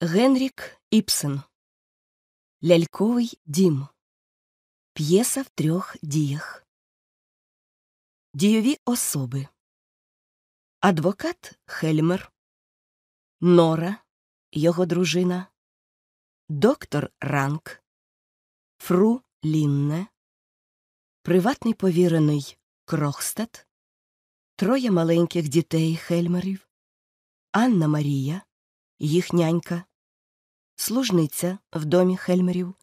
Генрік Іпсен. Ляльковий дім. П'єса в трьох діях. Дійові особи. Адвокат Хельмер, Нора, його дружина, доктор Ранк, Фру Лінне, приватний повірений Крохстад, троє маленьких дітей Хельмерів, Анна Марія, їх нянька, служниця в домі Хельмерів,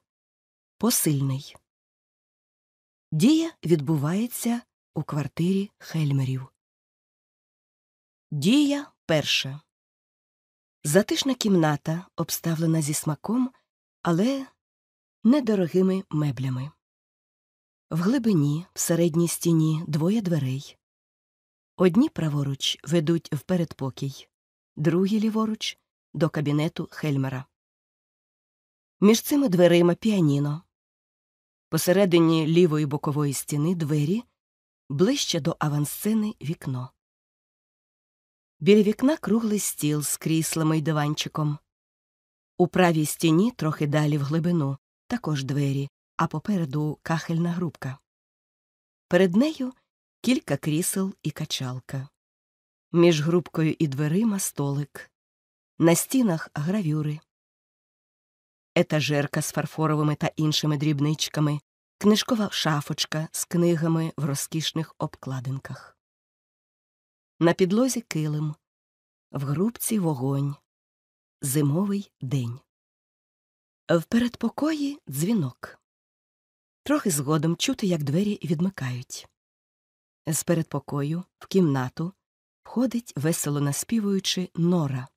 посильний. Дія відбувається у квартирі Хельмерів. Дія перша. Затишна кімната, обставлена зі смаком, але недорогими меблями. В глибині, в середній стіні, двоє дверей. Одні праворуч ведуть в передпокій, другі ліворуч до кабінету Хельмера. Між цими дверима піаніно. Посередині лівої бокової стіни двері, ближче до авансцени вікно. Біля вікна круглий стіл з кріслами й диванчиком. У правій стіні, трохи далі в глибину, також двері, а попереду кахельна грубка. Перед нею кілька крісел і качалка. Між грубкою і дверима столик. На стінах гравюри. Етажерка з фарфоровими та іншими дрібничками, книжкова шафочка з книгами в розкішних обкладинках. На підлозі килим, в грубці вогонь. Зимовий день. В передпокої дзвінок. Трохи згодом чути, як двері відмикають. З передпокою в кімнату входить, весело наспівуючи, нора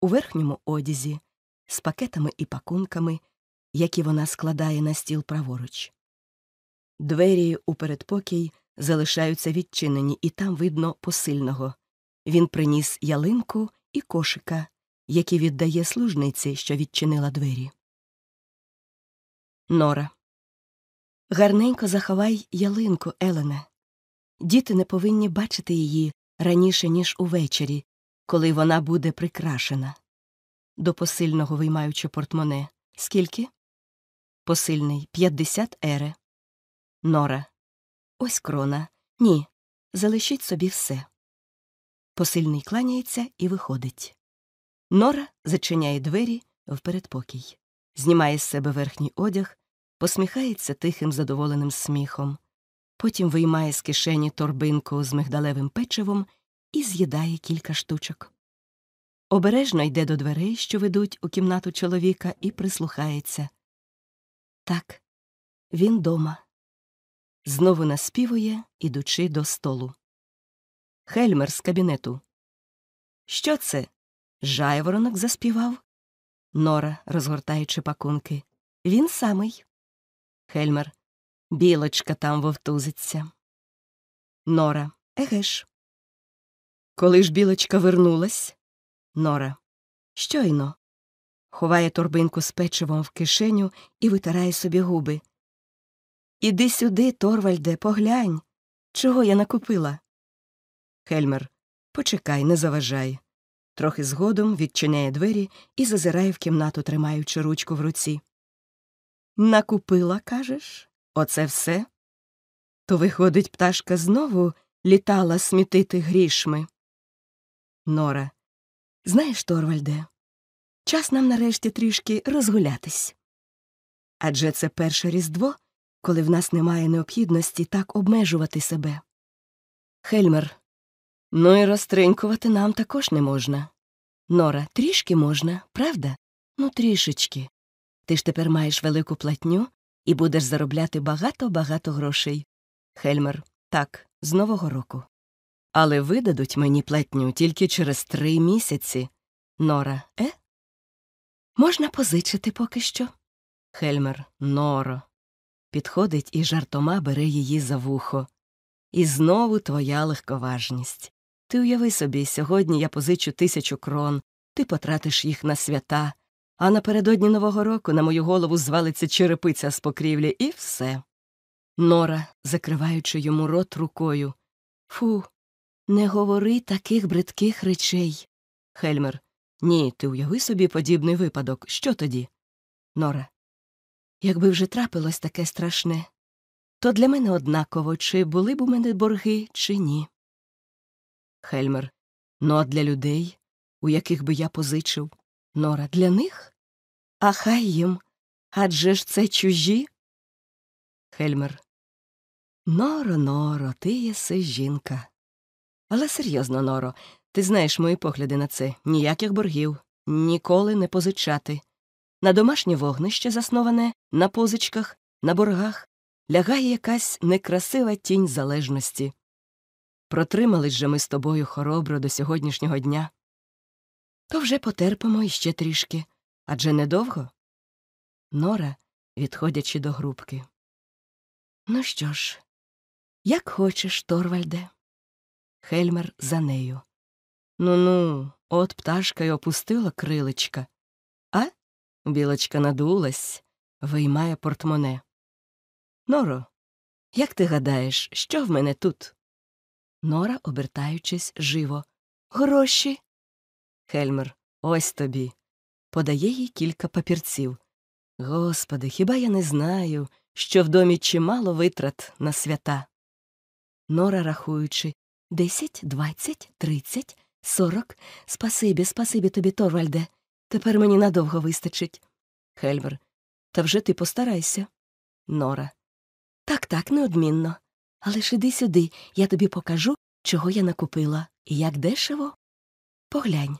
у верхньому одязі з пакетами і пакунками, які вона складає на стіл праворуч. Двері у передпокій залишаються відчинені, і там видно посильного. Він приніс ялинку і кошика, які віддає служниці, що відчинила двері. Нора. Гарненько заховай ялинку, Елене. Діти не повинні бачити її раніше, ніж увечері, коли вона буде прикрашена. До посильного виймаючи портмоне. Скільки? Посильний п'ятдесят ере. Нора. Ось крона. Ні. Залишіть собі все. Посильний кланяється і виходить. Нора зачиняє двері в передпокій, знімає з себе верхній одяг, посміхається тихим задоволеним сміхом, потім виймає з кишені торбинку з мигдалевим печивом і з'їдає кілька штучок. Обережно йде до дверей, що ведуть у кімнату чоловіка, і прислухається. Так, він дома. Знову наспівує, ідучи до столу. Хельмер з кабінету. Що це? Жайворонок заспівав. Нора, розгортаючи пакунки. Він самий. Хельмер. Білочка там вовтузиться. Нора. Егеш. Коли ж білочка вернулась? Нора. Щойно. Ховає торбинку з печивом в кишеню і витирає собі губи. Іди сюди, Торвальде, поглянь. Чого я накупила? Хельмер. Почекай, не заважай. Трохи згодом відчиняє двері і зазирає в кімнату, тримаючи ручку в руці. Накупила, кажеш? Оце все? То, виходить, пташка знову літала смітити грішми. Нора. Знаєш, Торвальде, час нам нарешті трішки розгулятись. Адже це перше різдво, коли в нас немає необхідності так обмежувати себе. Хельмер. Ну і розтринькувати нам також не можна. Нора, трішки можна, правда? Ну, трішечки. Ти ж тепер маєш велику платню і будеш заробляти багато-багато грошей. Хельмер. Так, з Нового року. Але видадуть мені платню тільки через три місяці. Нора, е? Можна позичити поки що. Хельмер, Норо. Підходить і жартома бере її за вухо. І знову твоя легковажність. Ти уяви собі, сьогодні я позичу тисячу крон, ти потратиш їх на свята, а напередодні Нового року на мою голову звалиться черепиця з покрівлі, і все. Нора, закриваючи йому рот рукою. Фу, не говори таких бридких речей. Хельмер. Ні, ти уяви собі подібний випадок. Що тоді? Нора. Якби вже трапилось таке страшне, то для мене однаково, чи були б у мене борги, чи ні. Хельмер. Ну, а для людей, у яких би я позичив. Нора, для них? А хай їм. Адже ж це чужі. Хельмер. Норо, Норо, ти єси жінка. Але серйозно, Норо, ти знаєш мої погляди на це ніяких боргів, ніколи не позичати. На домашнє вогнище, засноване на позичках, на боргах, лягає якась некрасива тінь залежності. Протримались же ми з тобою хоробро до сьогоднішнього дня. То вже потерпимо іще трішки адже недовго. Нора, відходячи до грубки. Ну що ж, як хочеш, Торвальде. Хельмер за нею. Ну ну, от пташка й опустила крилечка. А? Білочка надулась, виймає портмоне. Норо, як ти гадаєш, що в мене тут? Нора, обертаючись, живо. Гроші. Хельмер, ось тобі. Подає їй кілька папірців. Господи, хіба я не знаю, що в домі чимало витрат на свята. Нора, рахуючи десять, двадцять, тридцять, сорок. Спасибі, спасибі тобі, Торвальде. Тепер мені надовго вистачить. Хельмер. Та вже ти постарайся. Нора. Так, так, неодмінно. Але ж іди сюди, я тобі покажу, чого я накупила, і як дешево. Поглянь.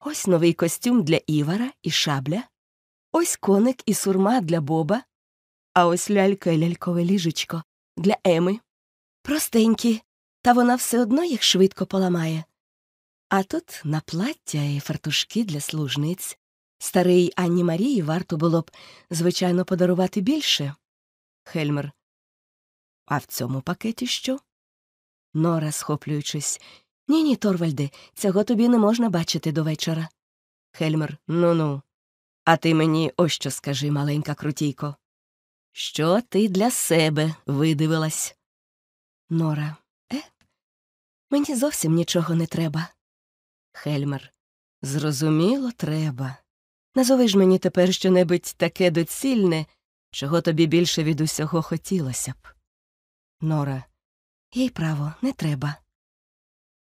Ось новий костюм для Івара і шабля, ось коник і сурма для Боба, а ось лялька і лялькове ліжечко для Еми. Простенькі, та вона все одно їх швидко поламає. А тут на плаття і фартушки для служниць. Старий Анні Марії варто було б, звичайно, подарувати більше. Хельмер. А в цьому пакеті що? Нора, схоплюючись. Ні, ні, Торвальде, цього тобі не можна бачити до вечора. Хельмер. Ну ну. А ти мені ось що скажи, маленька крутійко. Що ти для себе видивилась? Нора. Мені зовсім нічого не треба. Хельмер. Зрозуміло, треба. Назови ж мені тепер щонебудь таке доцільне, чого тобі більше від усього хотілося б. Нора. Їй право, не треба.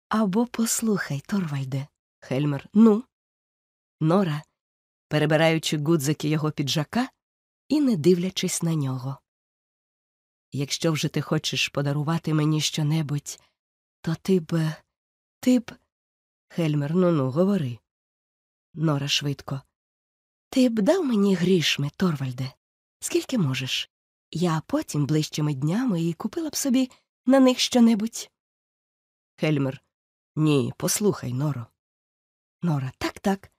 Або послухай, Торвальде. Хельмер. Ну. Нора, перебираючи гудзики його піджака і не дивлячись на нього. Якщо вже ти хочеш подарувати мені щонебудь, то ти б. ти б. Хельмер, ну ну, говори. Нора швидко. Ти б дав мені грішми, Торвальде, скільки можеш. Я потім ближчими днями і купила б собі на них щонебудь. Хельмер. Ні, послухай, Норо. Нора, так, так.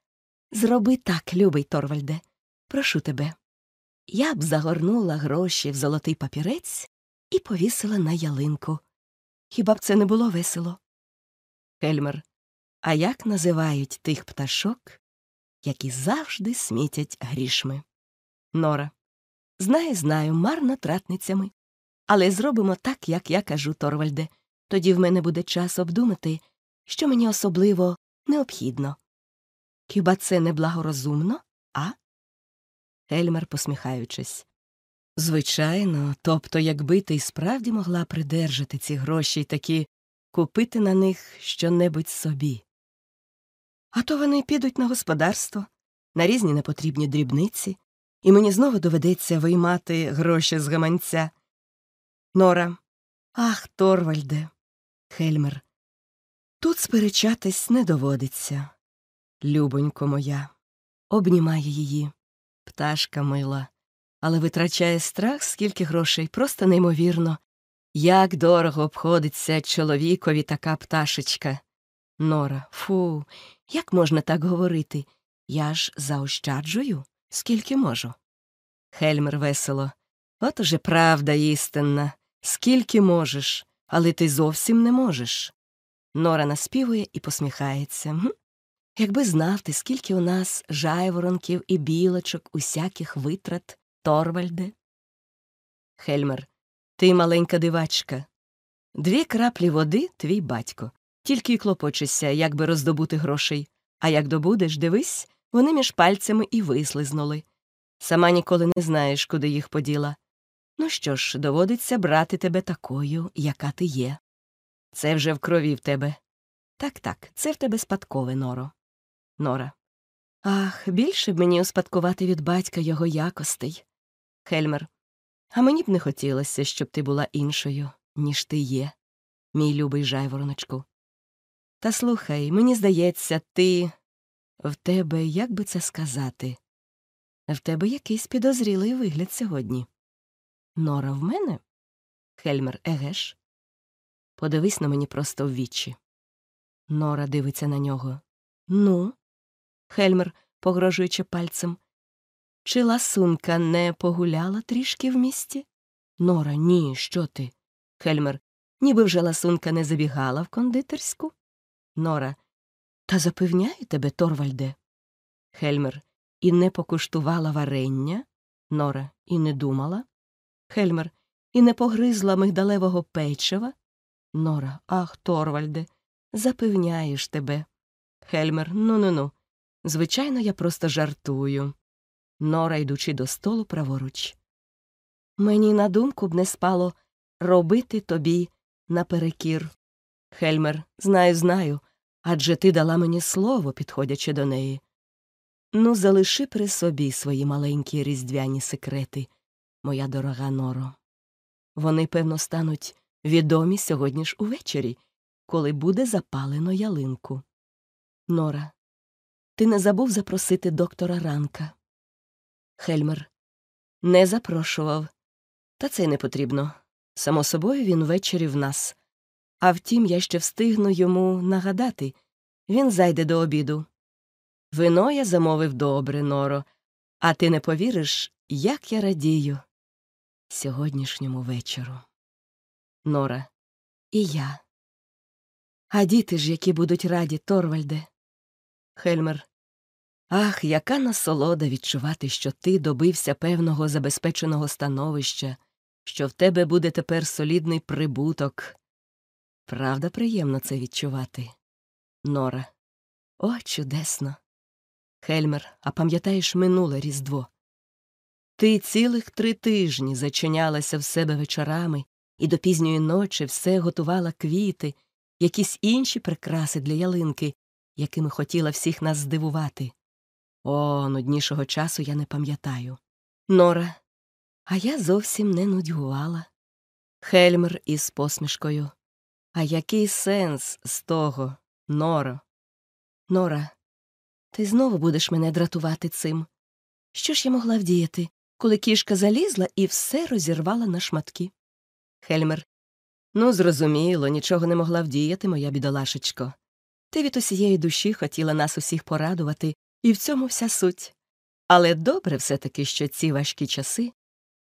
Зроби так, любий Торвальде. Прошу тебе. Я б загорнула гроші в золотий папірець і повісила на ялинку. Хіба б це не було весело? Хельмер. А як називають тих пташок, які завжди смітять грішми? Нора. Знаю, знаю, марно тратницями. Але зробимо так, як я кажу, Торвальде. Тоді в мене буде час обдумати, що мені особливо необхідно. Хіба це не благорозумно, а? Ельмер, посміхаючись. Звичайно, тобто, якби ти й справді могла придержати ці гроші й таки купити на них щонебудь собі. А то вони підуть на господарство, на різні непотрібні дрібниці, і мені знову доведеться виймати гроші з гаманця. Нора. Ах, Торвальде. Хельмер. Тут сперечатись не доводиться. Любонько моя. Обнімає її. Пташка мила. Але витрачає страх, скільки грошей, просто неймовірно. Як дорого обходиться чоловікові така пташечка. Нора, фу, як можна так говорити? Я ж заощаджую, скільки можу. Хельмер весело. От уже правда істинна. Скільки можеш, але ти зовсім не можеш. Нора наспівує і посміхається. Якби знати, скільки у нас жайворонків і білочок, усяких витрат, Торвальде. Хельмер, ти маленька дивачка. Дві краплі води твій батько. Тільки й клопочешся, як би роздобути грошей. А як добудеш, дивись, вони між пальцями і вислизнули. Сама ніколи не знаєш, куди їх поділа. Ну що ж, доводиться брати тебе такою, яка ти є. Це вже в крові в тебе. Так, так, це в тебе спадкове, Норо. Нора. Ах, більше б мені успадкувати від батька його якостей. Хельмер. А мені б не хотілося, щоб ти була іншою, ніж ти є, мій любий жайвороночку. Та слухай, мені здається, ти. В тебе, як би це сказати, в тебе якийсь підозрілий вигляд сьогодні. Нора в мене? Хельмер, еге ж? Подивись но мені просто в вічі. Нора дивиться на нього. Ну, Хельмер, погрожуючи пальцем. Чи ласунка не погуляла трішки в місті? Нора, ні, що ти? Хельмер. Ніби вже ласунка не забігала в кондитерську? Нора. Та запевняю тебе, Торвальде. Хельмер. І не покуштувала варення? Нора. І не думала? Хельмер. І не погризла мигдалевого печива? Нора. Ах, Торвальде. Запевняєш тебе. Хельмер. Ну ну ну. Звичайно, я просто жартую. Нора, йдучи до столу праворуч. Мені на думку б не спало робити тобі наперекір. Хельмер, знаю, знаю, адже ти дала мені слово, підходячи до неї. Ну, залиши при собі свої маленькі різдвяні секрети, моя дорога Норо. Вони, певно, стануть відомі сьогодні ж увечері, коли буде запалено ялинку. Нора, ти не забув запросити доктора ранка. Хельмер не запрошував. Та це й не потрібно. Само собою, він ввечері в нас. А втім, я ще встигну йому нагадати він зайде до обіду. Вино я замовив добре, Норо, а ти не повіриш, як я радію сьогоднішньому вечору. Нора. І я. А діти ж, які будуть раді, Торвальде. Хельмер. Ах, яка насолода відчувати, що ти добився певного забезпеченого становища, що в тебе буде тепер солідний прибуток. Правда, приємно це відчувати. Нора. О, чудесно. Хельмер, а пам'ятаєш минуле Різдво? Ти цілих три тижні зачинялася в себе вечорами і до пізньої ночі все готувала квіти, якісь інші прикраси для ялинки, якими хотіла всіх нас здивувати. О, нуднішого часу я не пам'ятаю. Нора, а я зовсім не нудьгувала. Хельмер із посмішкою. А який сенс з того, Норо? Нора, ти знову будеш мене дратувати цим. Що ж я могла вдіяти, коли кішка залізла і все розірвала на шматки? Хельмер. Ну, зрозуміло, нічого не могла вдіяти, моя бідолашечко. Ти від усієї душі хотіла нас усіх порадувати, і в цьому вся суть. Але добре все таки, що ці важкі часи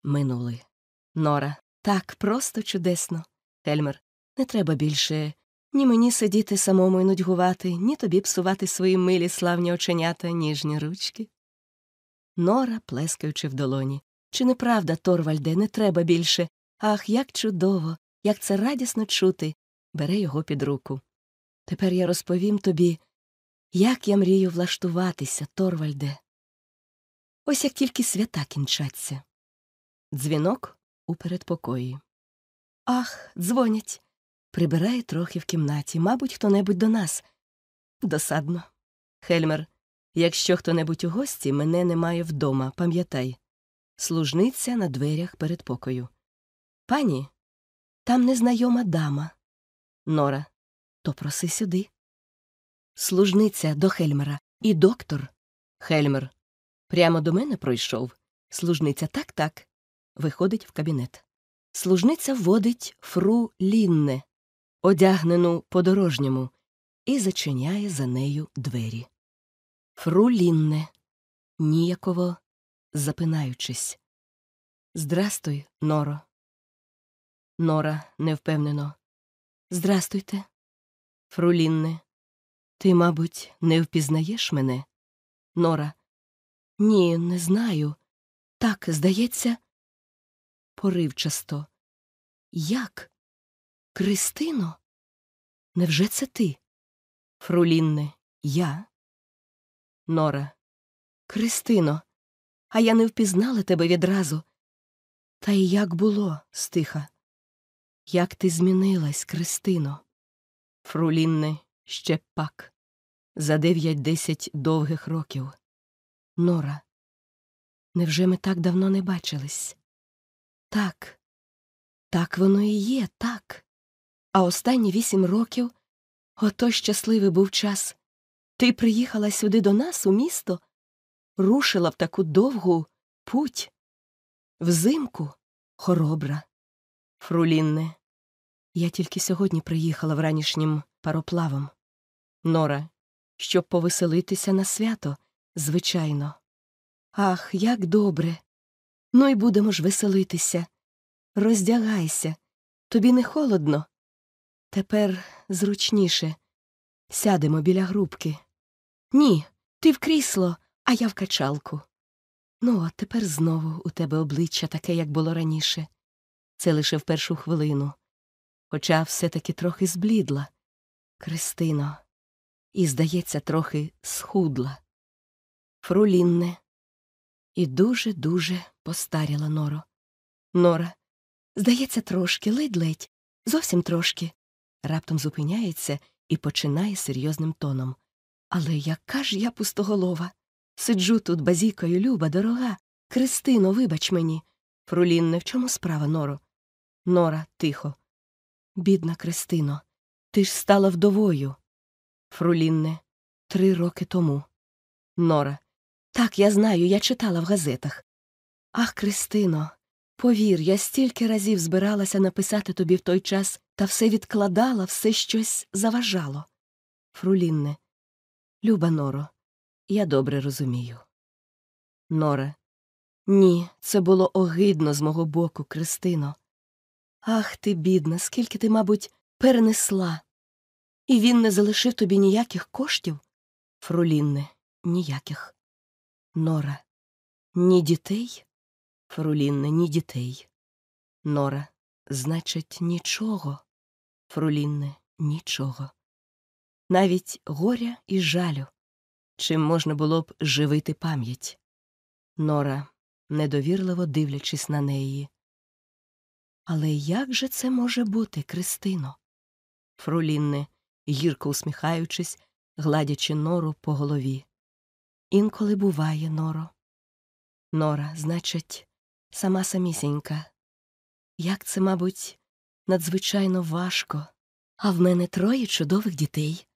минули. Нора, так просто чудесно. Хельмер, не треба більше ні мені сидіти самому й нудьгувати, ні тобі псувати свої милі славні оченята, ніжні ручки. Нора, плескаючи в долоні. Чи не правда, Торвальде, не треба більше. Ах, як чудово, як це радісно чути. Бере його під руку. Тепер я розповім тобі, як я мрію влаштуватися, Торвальде. Ось як тільки свята кінчаться. Дзвінок у передпокої. Ах, дзвонять. Прибирає трохи в кімнаті. Мабуть, хто небудь до нас. Досадно. Хельмер, якщо хто небудь у гості, мене немає вдома, пам'ятай. Служниця на дверях передпокою. Пані, там незнайома дама. Нора, то проси сюди. Служниця до Хельмера і доктор. Хельмер. Прямо до мене пройшов. Служниця так так. Виходить в кабінет. Служниця вводить фру Лінне, одягнену по дорожньому, і зачиняє за нею двері. Фру Лінне, ніяково запинаючись. Здрастуй, Норо. Нора невпевнено. Здрастуйте. Фрулінне. Ти, мабуть, не впізнаєш мене? Нора. Ні, не знаю. Так, здається, поривчасто. Як? Кристино? Невже це ти? Фрулінне, я? Нора. Кристино, а я не впізнала тебе відразу. Та й як було, стиха. Як ти змінилась, Кристино? Фрулінне ще пак. За дев'ять-десять довгих років. Нора. Невже ми так давно не бачились? Так, так воно і є, так. А останні вісім років ото щасливий був час. Ти приїхала сюди до нас, у місто, рушила в таку довгу путь. Взимку хоробра. Фрулінне. Я тільки сьогодні приїхала вранішнім пароплавом. Нора, щоб повеселитися на свято, звичайно. Ах, як добре. Ну й будемо ж веселитися. Роздягайся. Тобі не холодно. Тепер зручніше. Сядемо біля грубки. Ні, ти в крісло, а я в качалку. Ну, а тепер знову у тебе обличчя таке, як було раніше. Це лише в першу хвилину. Хоча все таки трохи зблідла. Кристино, і, здається, трохи схудла. Фрулінне. І дуже-дуже постаріла Норо. Нора, здається, трошки, ледь-ледь, зовсім трошки. Раптом зупиняється і починає серйозним тоном. Але яка ж я пустоголова? Сиджу тут базікою, люба, дорога. Кристино, вибач мені. Фрулінне, в чому справа, Норо? Нора, тихо. Бідна Кристино, ти ж стала вдовою. Фрулінне, три роки тому. Нора. Так, я знаю, я читала в газетах. Ах, Кристино, повір, я стільки разів збиралася написати тобі в той час, та все відкладала, все щось заважало. Фрулінне. Люба Норо, я добре розумію. Нора. Ні, це було огидно з мого боку, Кристино. Ах ти, бідна, скільки ти, мабуть, перенесла. І він не залишив тобі ніяких коштів? Фрулінне, ніяких. Нора. Ні дітей? Фрулінне, ні дітей. Нора. Значить, нічого. Фрулінне, нічого. Навіть горя і жалю. Чим можна було б живити пам'ять? Нора, недовірливо дивлячись на неї. Але як же це може бути, Кристино? Фрулінне, гірко усміхаючись, гладячи нору по голові. Інколи буває, Норо. Нора, значить, сама самісінька. Як це, мабуть, надзвичайно важко, а в мене троє чудових дітей.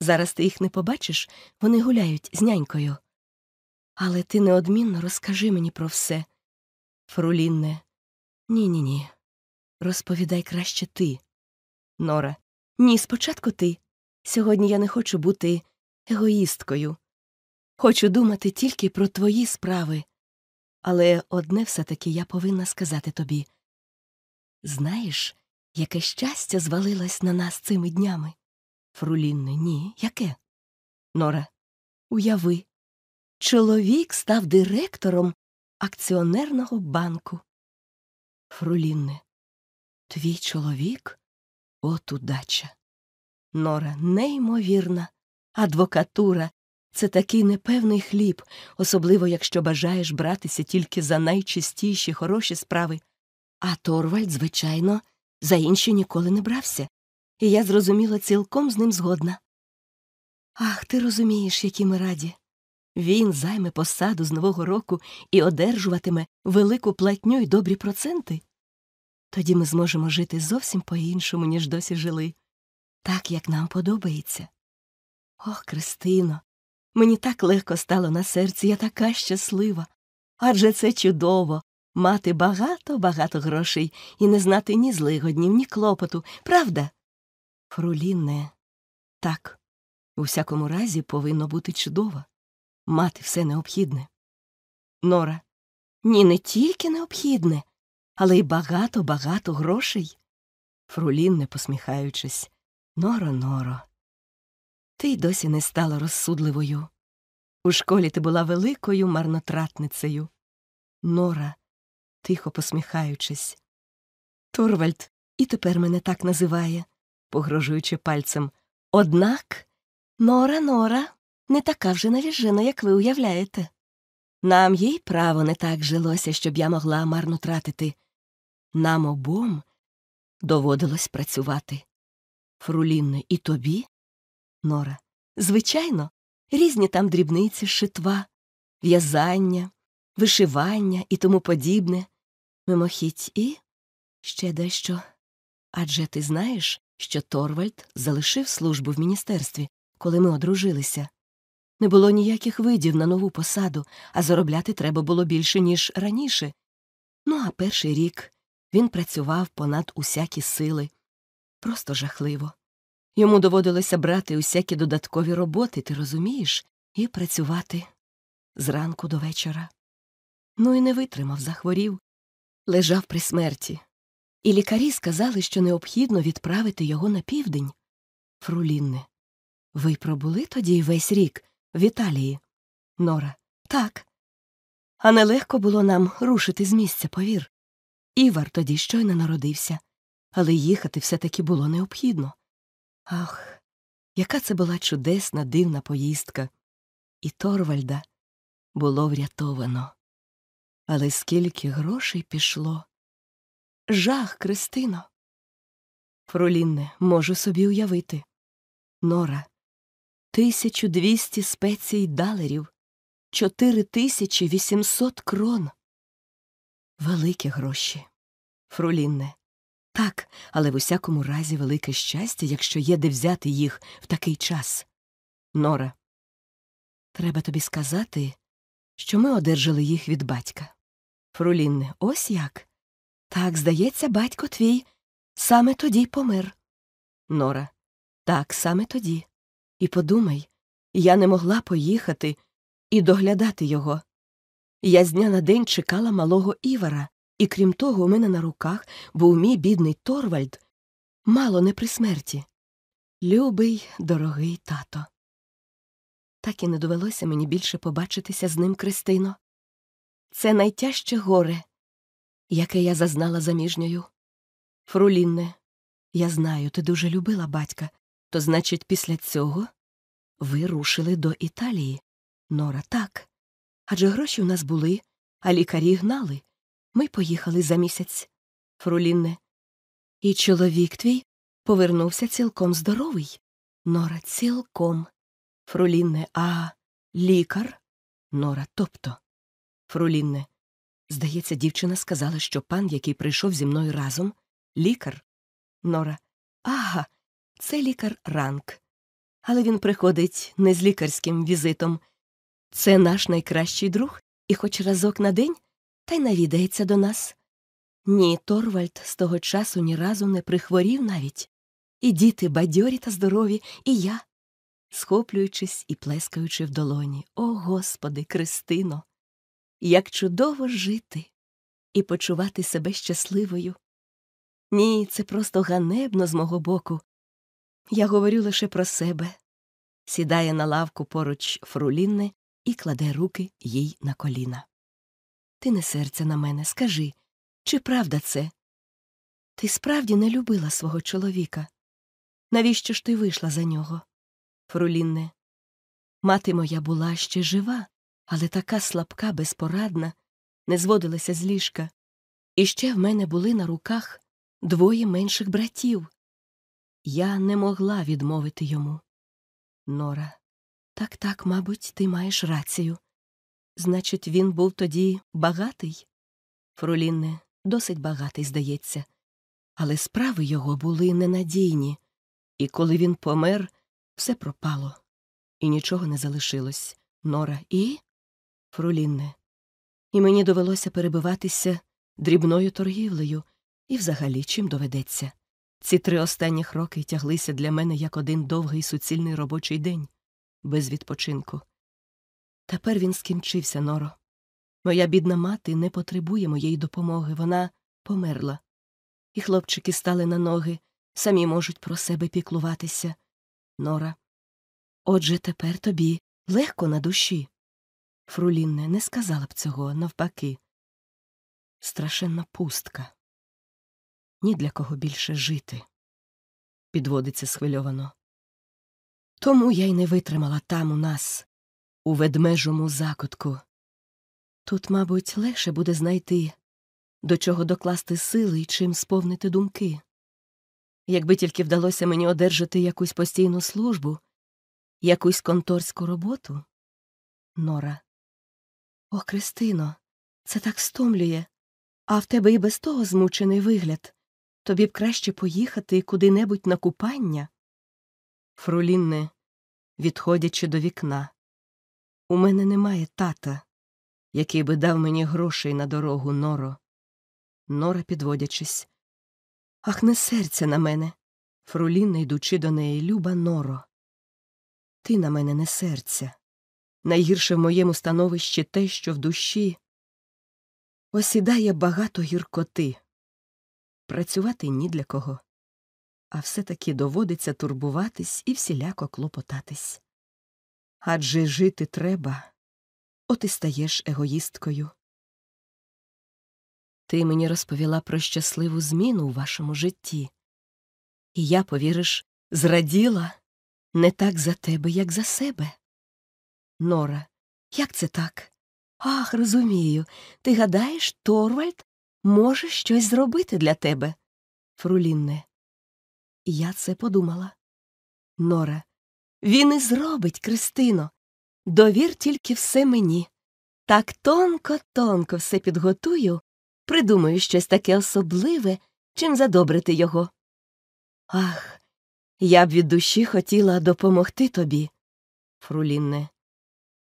Зараз ти їх не побачиш, вони гуляють з нянькою. Але ти неодмінно розкажи мені про все. Фрулінне, ні ні ні. Розповідай краще ти. Нора. Ні, спочатку ти. Сьогодні я не хочу бути егоїсткою. Хочу думати тільки про твої справи. Але одне все таки я повинна сказати тобі знаєш, яке щастя звалилось на нас цими днями? Фрулінне, ні, яке? Нора, уяви. Чоловік став директором акціонерного банку. Фрулінне, твій чоловік? От удача. Нора, неймовірна. Адвокатура це такий непевний хліб, особливо якщо бажаєш братися тільки за найчистіші хороші справи. А Торвальд, звичайно, за інші ніколи не брався, і я зрозуміла цілком з ним згодна. Ах, ти розумієш, які ми раді. Він займе посаду з Нового року і одержуватиме велику платню й добрі проценти. Тоді ми зможемо жити зовсім по іншому, ніж досі жили, так, як нам подобається. Ох, Кристино, мені так легко стало на серці, я така щаслива. Адже це чудово мати багато багато грошей і не знати ні злигоднів, ні клопоту, правда? Фрулінне, так, у всякому разі повинно бути чудово мати все необхідне. Нора, ні, не тільки необхідне, але й багато багато грошей. Фрулінне, посміхаючись, Норо, Норо. Ти й досі не стала розсудливою. У школі ти була великою марнотратницею. Нора, тихо посміхаючись. Торвальд і тепер мене так називає, погрожуючи пальцем. Однак, Нора, Нора, не така вже навіжена, як ви уявляєте. Нам їй право не так жилося, щоб я могла марно тратити. Нам обом доводилось працювати. Фрулінне, і тобі? Нора. Звичайно, різні там дрібниці, шитва, в'язання, вишивання і тому подібне. Мимохідь і ще дещо. Адже ти знаєш, що Торвальд залишив службу в міністерстві, коли ми одружилися. Не було ніяких видів на нову посаду, а заробляти треба було більше, ніж раніше. Ну, а перший рік він працював понад усякі сили. Просто жахливо. Йому доводилося брати усякі додаткові роботи, ти розумієш, і працювати зранку до вечора. Ну і не витримав, захворів, лежав при смерті. І лікарі сказали, що необхідно відправити його на південь. Фрулінне, ви пробули тоді весь рік в Італії? Нора. Так. А нелегко було нам рушити з місця, повір. Івар тоді щойно народився, але їхати все таки було необхідно. Ах, яка це була чудесна, дивна поїздка. І Торвальда було врятовано. Але скільки грошей пішло. Жах, Кристино. Фролінне, можу собі уявити. Нора, 1200 спецій далерів, 4800 крон. Великі гроші. Фрулінне. Так, але в усякому разі велике щастя, якщо є де взяти їх в такий час. Нора. Треба тобі сказати, що ми одержали їх від батька. Фрулінне, ось як. Так, здається, батько твій саме тоді помер. Нора. Так, саме тоді. І подумай, я не могла поїхати і доглядати його. Я з дня на день чекала малого Івара, і крім того, у мене на руках був мій бідний Торвальд, мало не при смерті. Любий, дорогий тато. Так і не довелося мені більше побачитися з ним, Кристино. Це найтяжче горе, яке я зазнала заміжньою. Фрулінне, я знаю, ти дуже любила батька, то, значить, після цього ви рушили до Італії. Нора, так. Адже гроші у нас були, а лікарі гнали. Ми поїхали за місяць, Фрулінне. І чоловік твій повернувся цілком здоровий. Нора, цілком. Фрулінне, а лікар? Нора, тобто. Фрулінне. Здається, дівчина сказала, що пан, який прийшов зі мною разом, лікар. Нора. Ага, це лікар ранк. Але він приходить не з лікарським візитом. Це наш найкращий друг, і хоч разок на день та й навідається до нас. Ні, Торвальд з того часу ні разу не прихворів навіть. І діти бадьорі та здорові, і я, схоплюючись і плескаючи в долоні. О Господи, Кристино! Як чудово жити і почувати себе щасливою. Ні, це просто ганебно з мого боку. Я говорю лише про себе. Сідає на лавку поруч Фрулінне і кладе руки їй на коліна. Ти не серця на мене, скажи, чи правда це? Ти справді не любила свого чоловіка. Навіщо ж ти вийшла за нього? Фрулінне, мати моя була ще жива, але така слабка, безпорадна, не зводилася з ліжка. І ще в мене були на руках двоє менших братів. Я не могла відмовити йому. Нора, так, так, мабуть, ти маєш рацію. Значить, він був тоді багатий? Фрулінне, досить багатий, здається, але справи його були ненадійні, і коли він помер, все пропало, і нічого не залишилось. Нора і. Фрулінне. І мені довелося перебиватися дрібною торгівлею, і взагалі чим доведеться. Ці три останніх роки тяглися для мене як один довгий суцільний робочий день, без відпочинку. Тепер він скінчився, Норо. Моя бідна мати не потребує моєї допомоги, вона померла. І хлопчики стали на ноги, самі можуть про себе піклуватися. Нора. Отже, тепер тобі легко на душі. Фрулінне не сказала б цього, навпаки. Страшенна пустка. Ні для кого більше жити. Підводиться схвильовано. Тому я й не витримала там у нас, у ведмежому закутку. Тут, мабуть, легше буде знайти, до чого докласти сили і чим сповнити думки. Якби тільки вдалося мені одержати якусь постійну службу, якусь конторську роботу. Нора. О, Кристино, це так стомлює, а в тебе і без того змучений вигляд. Тобі б краще поїхати куди-небудь на купання. Фрулінне, відходячи до вікна. У мене немає тата, який би дав мені грошей на дорогу, Норо. Нора, підводячись. Ах, не серця на мене. Фрулінна, йдучи до неї, люба Норо. Ти на мене не серця. Найгірше в моєму становищі те, що в душі осідає багато гіркоти. Працювати ні для кого, а все таки доводиться турбуватись і всіляко клопотатись. Адже жити треба, от і стаєш егоїсткою. Ти мені розповіла про щасливу зміну у вашому житті, і я, повіриш, зраділа не так за тебе, як за себе. Нора, як це так? Ах, розумію. Ти гадаєш, Торвальд може щось зробити для тебе. Фрулінне. Я це подумала. Нора. Він і зробить, Кристино. Довір тільки все мені. Так тонко, тонко все підготую, придумаю щось таке особливе, чим задобрити його. Ах, я б від душі хотіла допомогти тобі, Фрулінне.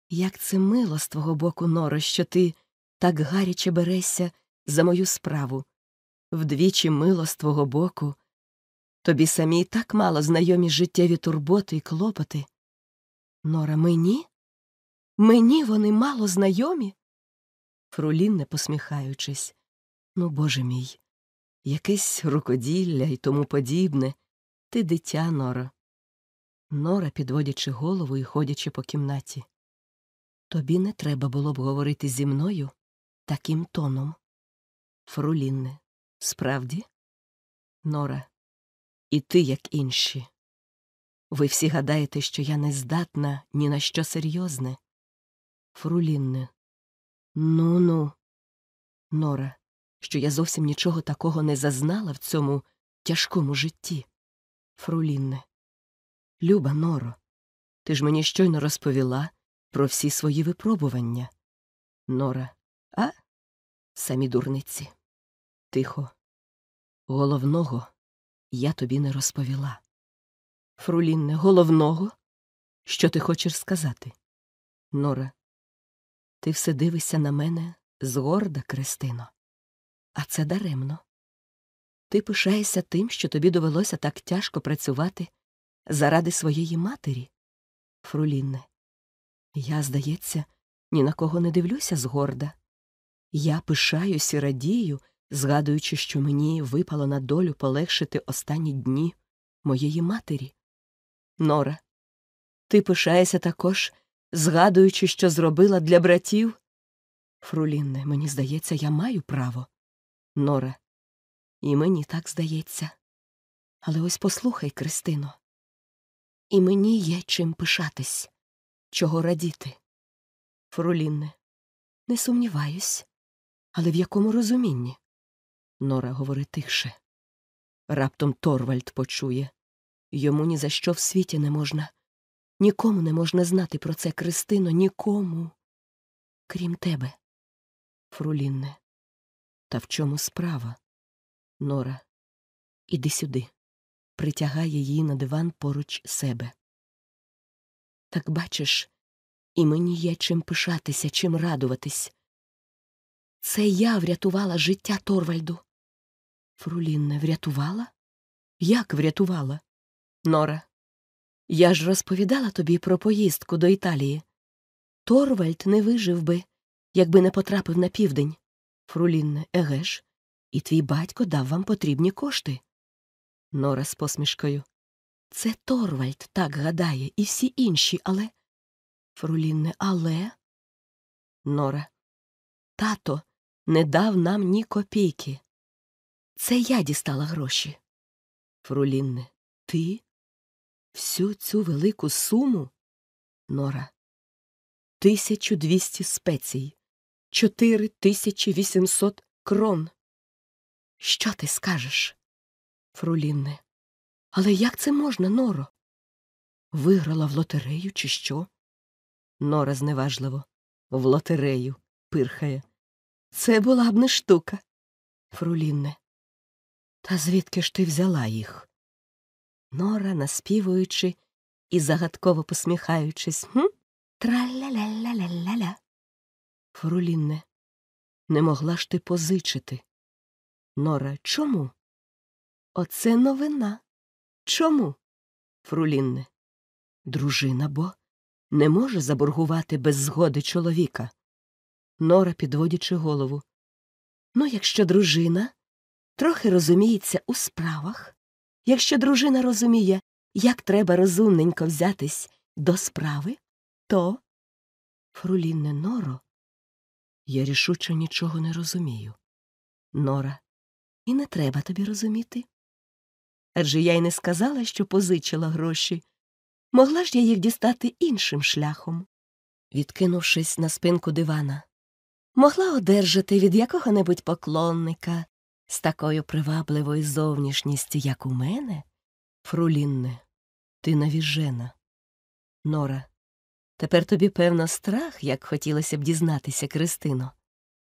Як це мило з твого боку, Норо, що ти так гаряче берешся за мою справу. Вдвічі мило з твого боку. Тобі самі так мало знайомі життєві турботи і клопоти. Нора, мені? Мені вони мало знайомі? Фрулінне, посміхаючись. Ну, боже мій, якесь рукоділля і тому подібне. Ти дитя, Нора. Нора, підводячи голову і ходячи по кімнаті. Тобі не треба було б говорити зі мною таким тоном. Фрулінне, справді? Нора, і ти, як інші. Ви всі гадаєте, що я не здатна ні на що серйозне. Фрулінне. Ну ну. Нора, що я зовсім нічого такого не зазнала в цьому тяжкому житті. Фрулінне. Люба Норо, ти ж мені щойно розповіла про всі свої випробування. Нора, а? Самі дурниці. Тихо. Головного я тобі не розповіла. Фрулінне, головного? Що ти хочеш сказати? Нора, ти все дивишся на мене згорда, Кристино. А це даремно. Ти пишаєшся тим, що тобі довелося так тяжко працювати заради своєї матері, Фрулінне. Я, здається, ні на кого не дивлюся згорда. Я пишаюсь і радію, згадуючи, що мені випало на долю полегшити останні дні моєї матері. Нора, ти пишаєшся також, згадуючи, що зробила для братів. Фрулінне, мені здається, я маю право. Нора, і мені так здається. Але ось послухай, Кристино, і мені є чим пишатись, чого радіти. Фрулінне, не сумніваюсь, але в якому розумінні? Нора говорить тихше. Раптом Торвальд почує йому ні за що в світі не можна, нікому не можна знати про це, Кристино, нікому, крім тебе. Фрулінне. Та в чому справа? Нора, іди сюди, притягає її на диван поруч себе. Так бачиш, і мені є чим пишатися, чим радуватись. Це я врятувала життя Торвальду. Фрулінне врятувала? Як врятувала? Нора. Я ж розповідала тобі про поїздку до Італії. Торвальд не вижив би, якби не потрапив на південь. Фрулінне, еге ж, і твій батько дав вам потрібні кошти. Нора з посмішкою. Це Торвальд так гадає, і всі інші, але. Фрулінне, але. Нора. Тато не дав нам ні копійки. Це я дістала гроші. Фрулінне, ти? Всю цю велику суму, Нора, 1200 спецій, 4800 крон. Що ти скажеш? Фрулінне. Але як це можна, Норо? Виграла в лотерею, чи що? Нора зневажливо. В лотерею пирхає. Це була б не штука. Фрулінне. Та звідки ж ти взяла їх? Нора, наспівуючи і загадково посміхаючись, хм? Траля-ля-ля-ля-ля-ля. Фрулінне. Не могла ж ти позичити. Нора, чому? Оце новина. Чому? Фрулінне. Дружина бо не може заборгувати без згоди чоловіка. Нора, підводячи голову. Ну, якщо дружина трохи розуміється у справах, якщо дружина розуміє, як треба розумненько взятись до справи, то. Фрулінне Норо, я рішуче нічого не розумію. Нора, і не треба тобі розуміти. Адже я й не сказала, що позичила гроші. Могла ж я їх дістати іншим шляхом, відкинувшись на спинку дивана. Могла одержати від якого небудь поклонника з такою привабливою зовнішністю, як у мене, Фрулінне, ти навіжена. Нора, тепер тобі, певно, страх, як хотілося б дізнатися, Кристино.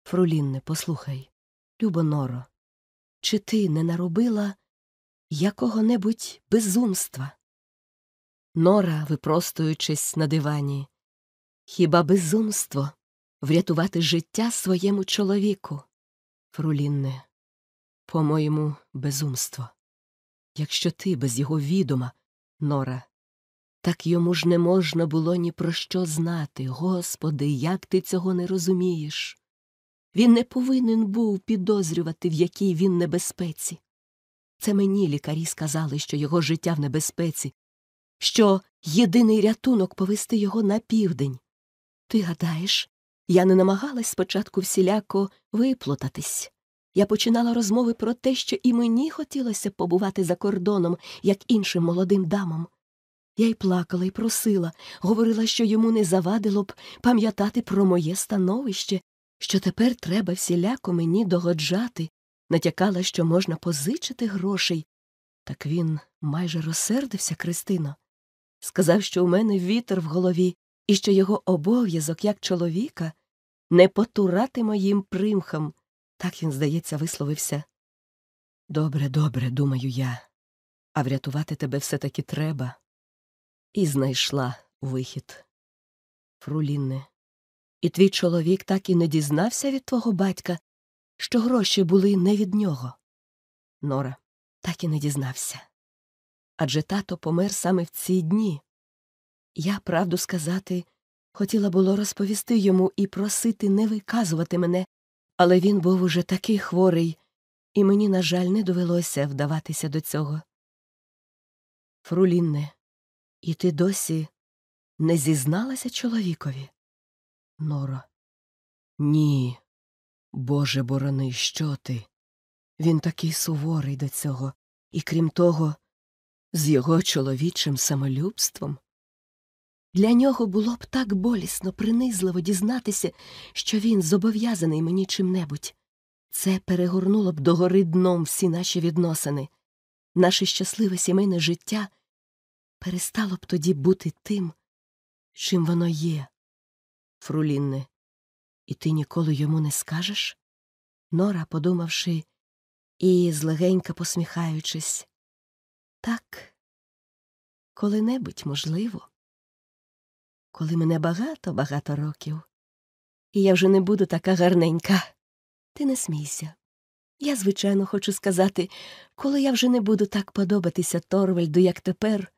Фрулінне, послухай, любо Норо, чи ти не наробила якого-небудь безумства? Нора, випростуючись на дивані, хіба безумство врятувати життя своєму чоловіку? Фрулінне, по-моєму, безумство. Якщо ти без його відома, Нора, так йому ж не можна було ні про що знати. Господи, як ти цього не розумієш? Він не повинен був підозрювати, в якій він небезпеці. Це мені лікарі сказали, що його життя в небезпеці, що єдиний рятунок повести його на південь. Ти гадаєш, я не намагалась спочатку всіляко виплутатись. Я починала розмови про те, що і мені хотілося побувати за кордоном, як іншим молодим дамам. Я й плакала і просила, говорила, що йому не завадило б пам'ятати про моє становище, що тепер треба всіляко мені догоджати, натякала, що можна позичити грошей. Так він майже розсердився, Кристино. Сказав, що у мене вітер в голові, і що його обов'язок як чоловіка не потурати моїм примхам. Так він, здається, висловився. Добре, добре, думаю я, а врятувати тебе все таки треба. І знайшла вихід. Фрулінне, і твій чоловік так і не дізнався від твого батька, що гроші були не від нього. Нора так і не дізнався. Адже тато помер саме в ці дні. Я, правду сказати, хотіла було розповісти йому і просити не виказувати мене, але він був уже такий хворий, і мені, на жаль, не довелося вдаватися до цього. Фрулінне, і ти досі не зізналася чоловікові? Норо. Ні. Боже борони, що ти? Він такий суворий до цього, і крім того, з його чоловічим самолюбством. Для нього було б так болісно, принизливо дізнатися, що він зобов'язаний мені чим-небудь. Це перегорнуло б догори дном всі наші відносини. Наше щасливе сімейне життя перестало б тоді бути тим, чим воно є. Фрулінне, і ти ніколи йому не скажеш? Нора, подумавши і злегенька посміхаючись. Так, коли-небудь можливо коли мене багато-багато років, і я вже не буду така гарненька. Ти не смійся. Я, звичайно, хочу сказати, коли я вже не буду так подобатися Торвальду, як тепер,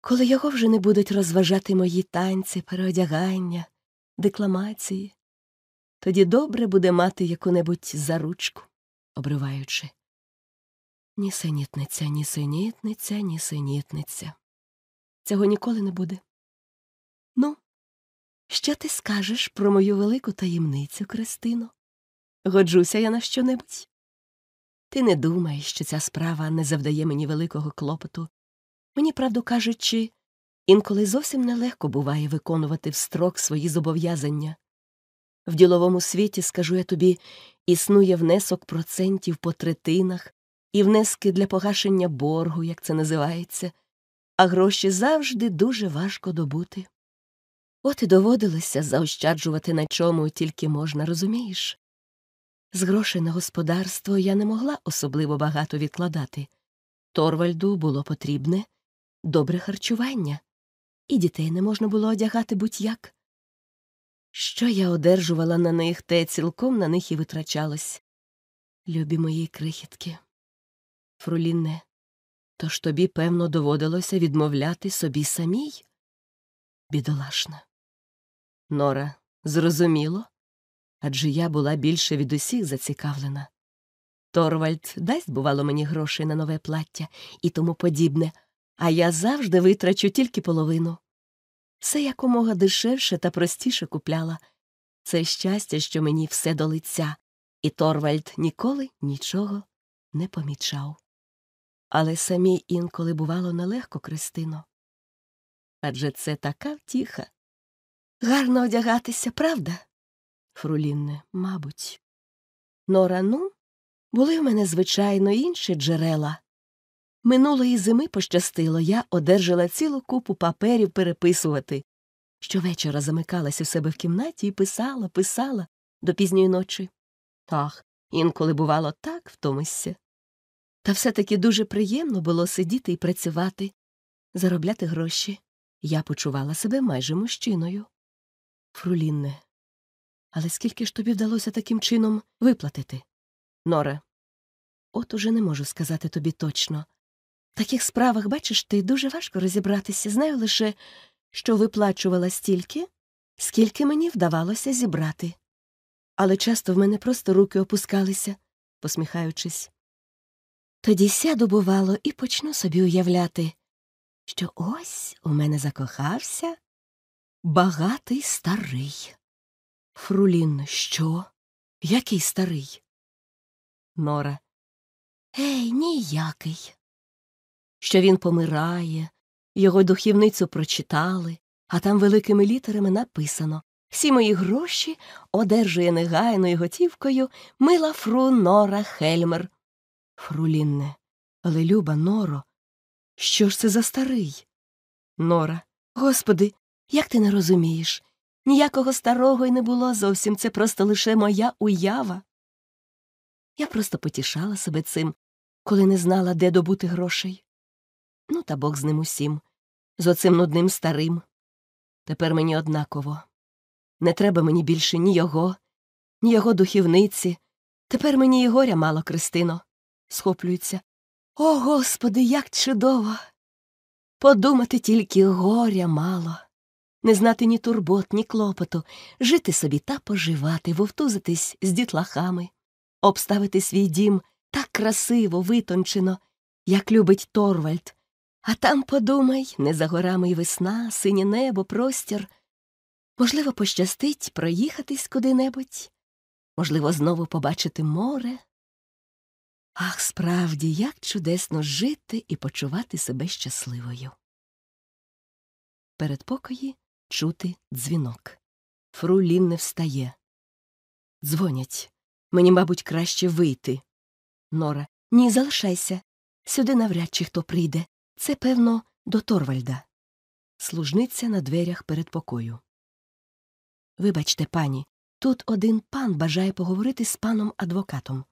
коли його вже не будуть розважати мої танці, переодягання, декламації, тоді добре буде мати яку-небудь заручку, обриваючи. Нісенітниця, нісенітниця, нісенітниця. Цього ніколи не буде. Ну, що ти скажеш про мою велику таємницю, Кристино? Годжуся я на що небудь? Ти не думаєш, що ця справа не завдає мені великого клопоту, Мені, правду кажучи, інколи зовсім нелегко буває виконувати в строк свої зобов'язання. В діловому світі, скажу я тобі, існує внесок процентів по третинах і внески для погашення боргу, як це називається, а гроші завжди дуже важко добути. От і доводилося заощаджувати на чому тільки можна, розумієш? З грошей на господарство я не могла особливо багато відкладати. Торвальду було потрібне добре харчування, і дітей не можна було одягати будь як. Що я одержувала на них, те цілком на них і витрачалось. Любі мої крихітки. Фрулінне, тож тобі, певно, доводилося відмовляти собі самій? Бідолашна. Нора, зрозуміло, адже я була більше від усіх зацікавлена. Торвальд дасть, бувало, мені грошей на нове плаття і тому подібне, а я завжди витрачу тільки половину. Все якомога дешевше та простіше купляла. Це щастя, що мені все до лиця, і Торвальд ніколи нічого не помічав. Але самій інколи бувало нелегко, Кристино. Адже це така втіха. Гарно одягатися, правда? Фрулінне, мабуть. Нора, ну, були в мене, звичайно, інші джерела. Минулої зими пощастило, я одержала цілу купу паперів переписувати. Щовечора замикалась у себе в кімнаті і писала, писала до пізньої ночі. Ах, інколи, бувало, так втомишся. Та все таки дуже приємно було сидіти і працювати, заробляти гроші. Я почувала себе майже мужчиною. Фрулінне, але скільки ж тобі вдалося таким чином виплатити? Норе, от уже не можу сказати тобі точно. В таких справах, бачиш, ти дуже важко розібратися. Знаю лише, що виплачувала стільки, скільки мені вдавалося зібрати. Але часто в мене просто руки опускалися, посміхаючись. Тоді сяду, бувало, і почну собі уявляти, що ось у мене закохався багатий старий. Фрулін, що? Який старий? Нора. Ей, ніякий. Що він помирає, його духівницю прочитали, а там великими літерами написано всі мої гроші одержує негайною готівкою мила фру Нора Хельмер. Фрулінне, але люба Норо, що ж це за старий? Нора. Господи, як ти не розумієш? Ніякого старого й не було зовсім це просто лише моя уява. Я просто потішала себе цим, коли не знала, де добути грошей. Ну, та Бог з ним усім, з оцим нудним старим. Тепер мені однаково. Не треба мені більше ні його, ні його духівниці. Тепер мені і горя мало, Кристино. Схоплюється. О, Господи, як чудово! Подумати тільки горя мало не знати ні турбот, ні клопоту, жити собі та поживати, вовтузитись з дітлахами, обставити свій дім так красиво, витончено, як любить Торвальд. А там, подумай, не за горами й весна, синє небо, простір. Можливо, пощастить проїхатись куди-небудь, можливо, знову побачити море. Ах, справді, як чудесно жити і почувати себе щасливою. Передпокої чути дзвінок. Фрулін не встає. Дзвонять. Мені, мабуть, краще вийти. Нора. Ні, залишайся. Сюди навряд чи хто прийде. Це, певно, до Торвальда. Служниця на дверях передпокою. Вибачте, пані, тут один пан бажає поговорити з паном адвокатом.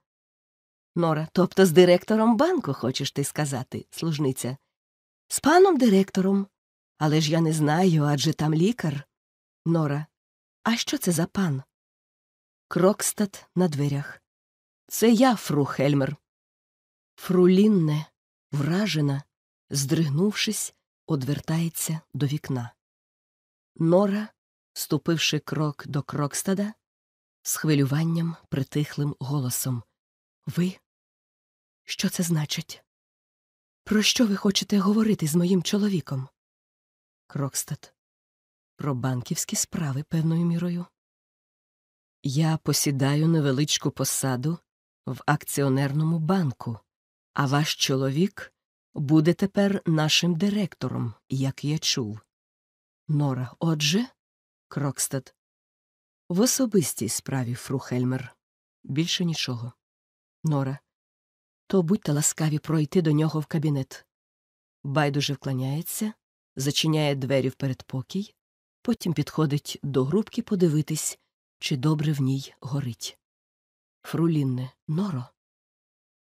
Нора, тобто з директором банку, хочеш ти сказати, служниця. З паном директором. Але ж я не знаю, адже там лікар. Нора. А що це за пан? Крокстат на дверях. Це я, фру Хельмер. Фрулінне, вражена, здригнувшись, одвертається до вікна. Нора, ступивши крок до Крокстада, з хвилюванням притихлим голосом. Ви? Що це значить? Про що ви хочете говорити з моїм чоловіком? Крокстад. Про банківські справи певною мірою. Я посідаю невеличку посаду в акціонерному банку, а ваш чоловік буде тепер нашим директором, як я чув. Нора, отже, Крокстад. В особистій справі, фру Хельмер. Більше нічого. Нора. То будьте ласкаві пройти до нього в кабінет. Байдуже вклоняється, зачиняє двері в передпокій, потім підходить до грубки подивитись, чи добре в ній горить. Фрулінне, Норо.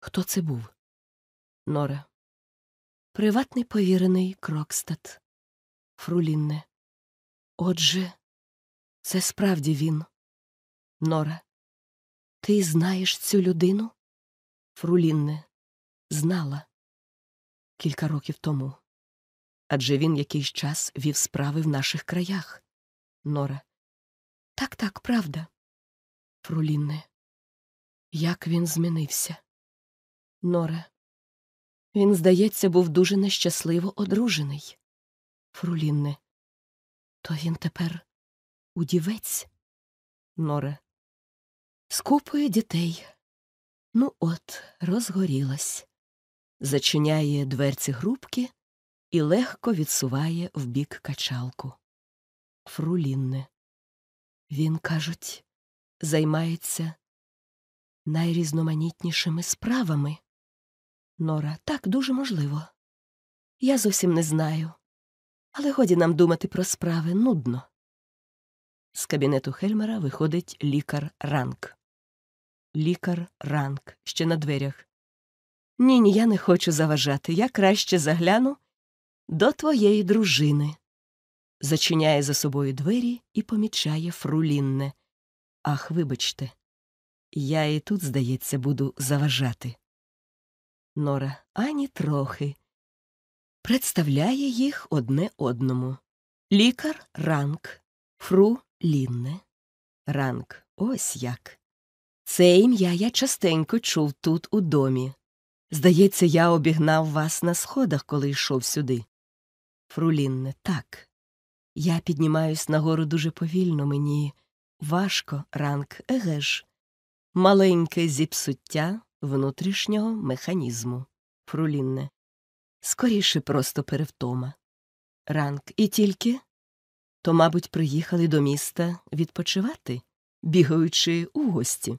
Хто це був? Нора. Приватний повірений Крокстад. Фрулінне. Отже, це справді він. Нора. Ти знаєш цю людину? Фрулінне. Знала. Кілька років тому. Адже він якийсь час вів справи в наших краях. Нора. Так, так, правда. Фрулінне. Як він змінився? Нора. Він, здається, був дуже нещасливо одружений. Фрулінне. То він тепер удівець? Норе. Скупує дітей. Ну от, розгорілась. Зачиняє дверці грубки і легко відсуває в бік качалку. Фрулінне. Він, кажуть, займається найрізноманітнішими справами. Нора, так дуже можливо. Я зовсім не знаю. Але годі нам думати про справи нудно. З кабінету Хельмера виходить лікар Ранк. Лікар Ранк ще на дверях. Ні, ні, я не хочу заважати. Я краще загляну до твоєї дружини. Зачиняє за собою двері і помічає фрулінне. Ах, вибачте, я і тут, здається, буду заважати. Нора ані трохи. Представляє їх одне одному. Лікар Ранк, фру Лінне. Ранк, ось як. Це ім'я я частенько чув тут, у домі. Здається, я обігнав вас на сходах, коли йшов сюди. Фрулінне, так. Я піднімаюсь нагору дуже повільно, мені важко, ранк, еге ж. Маленьке зіпсуття внутрішнього механізму. Фрулінне. Скоріше просто перевтома. Ранк і тільки. То, мабуть, приїхали до міста відпочивати, бігаючи у гості.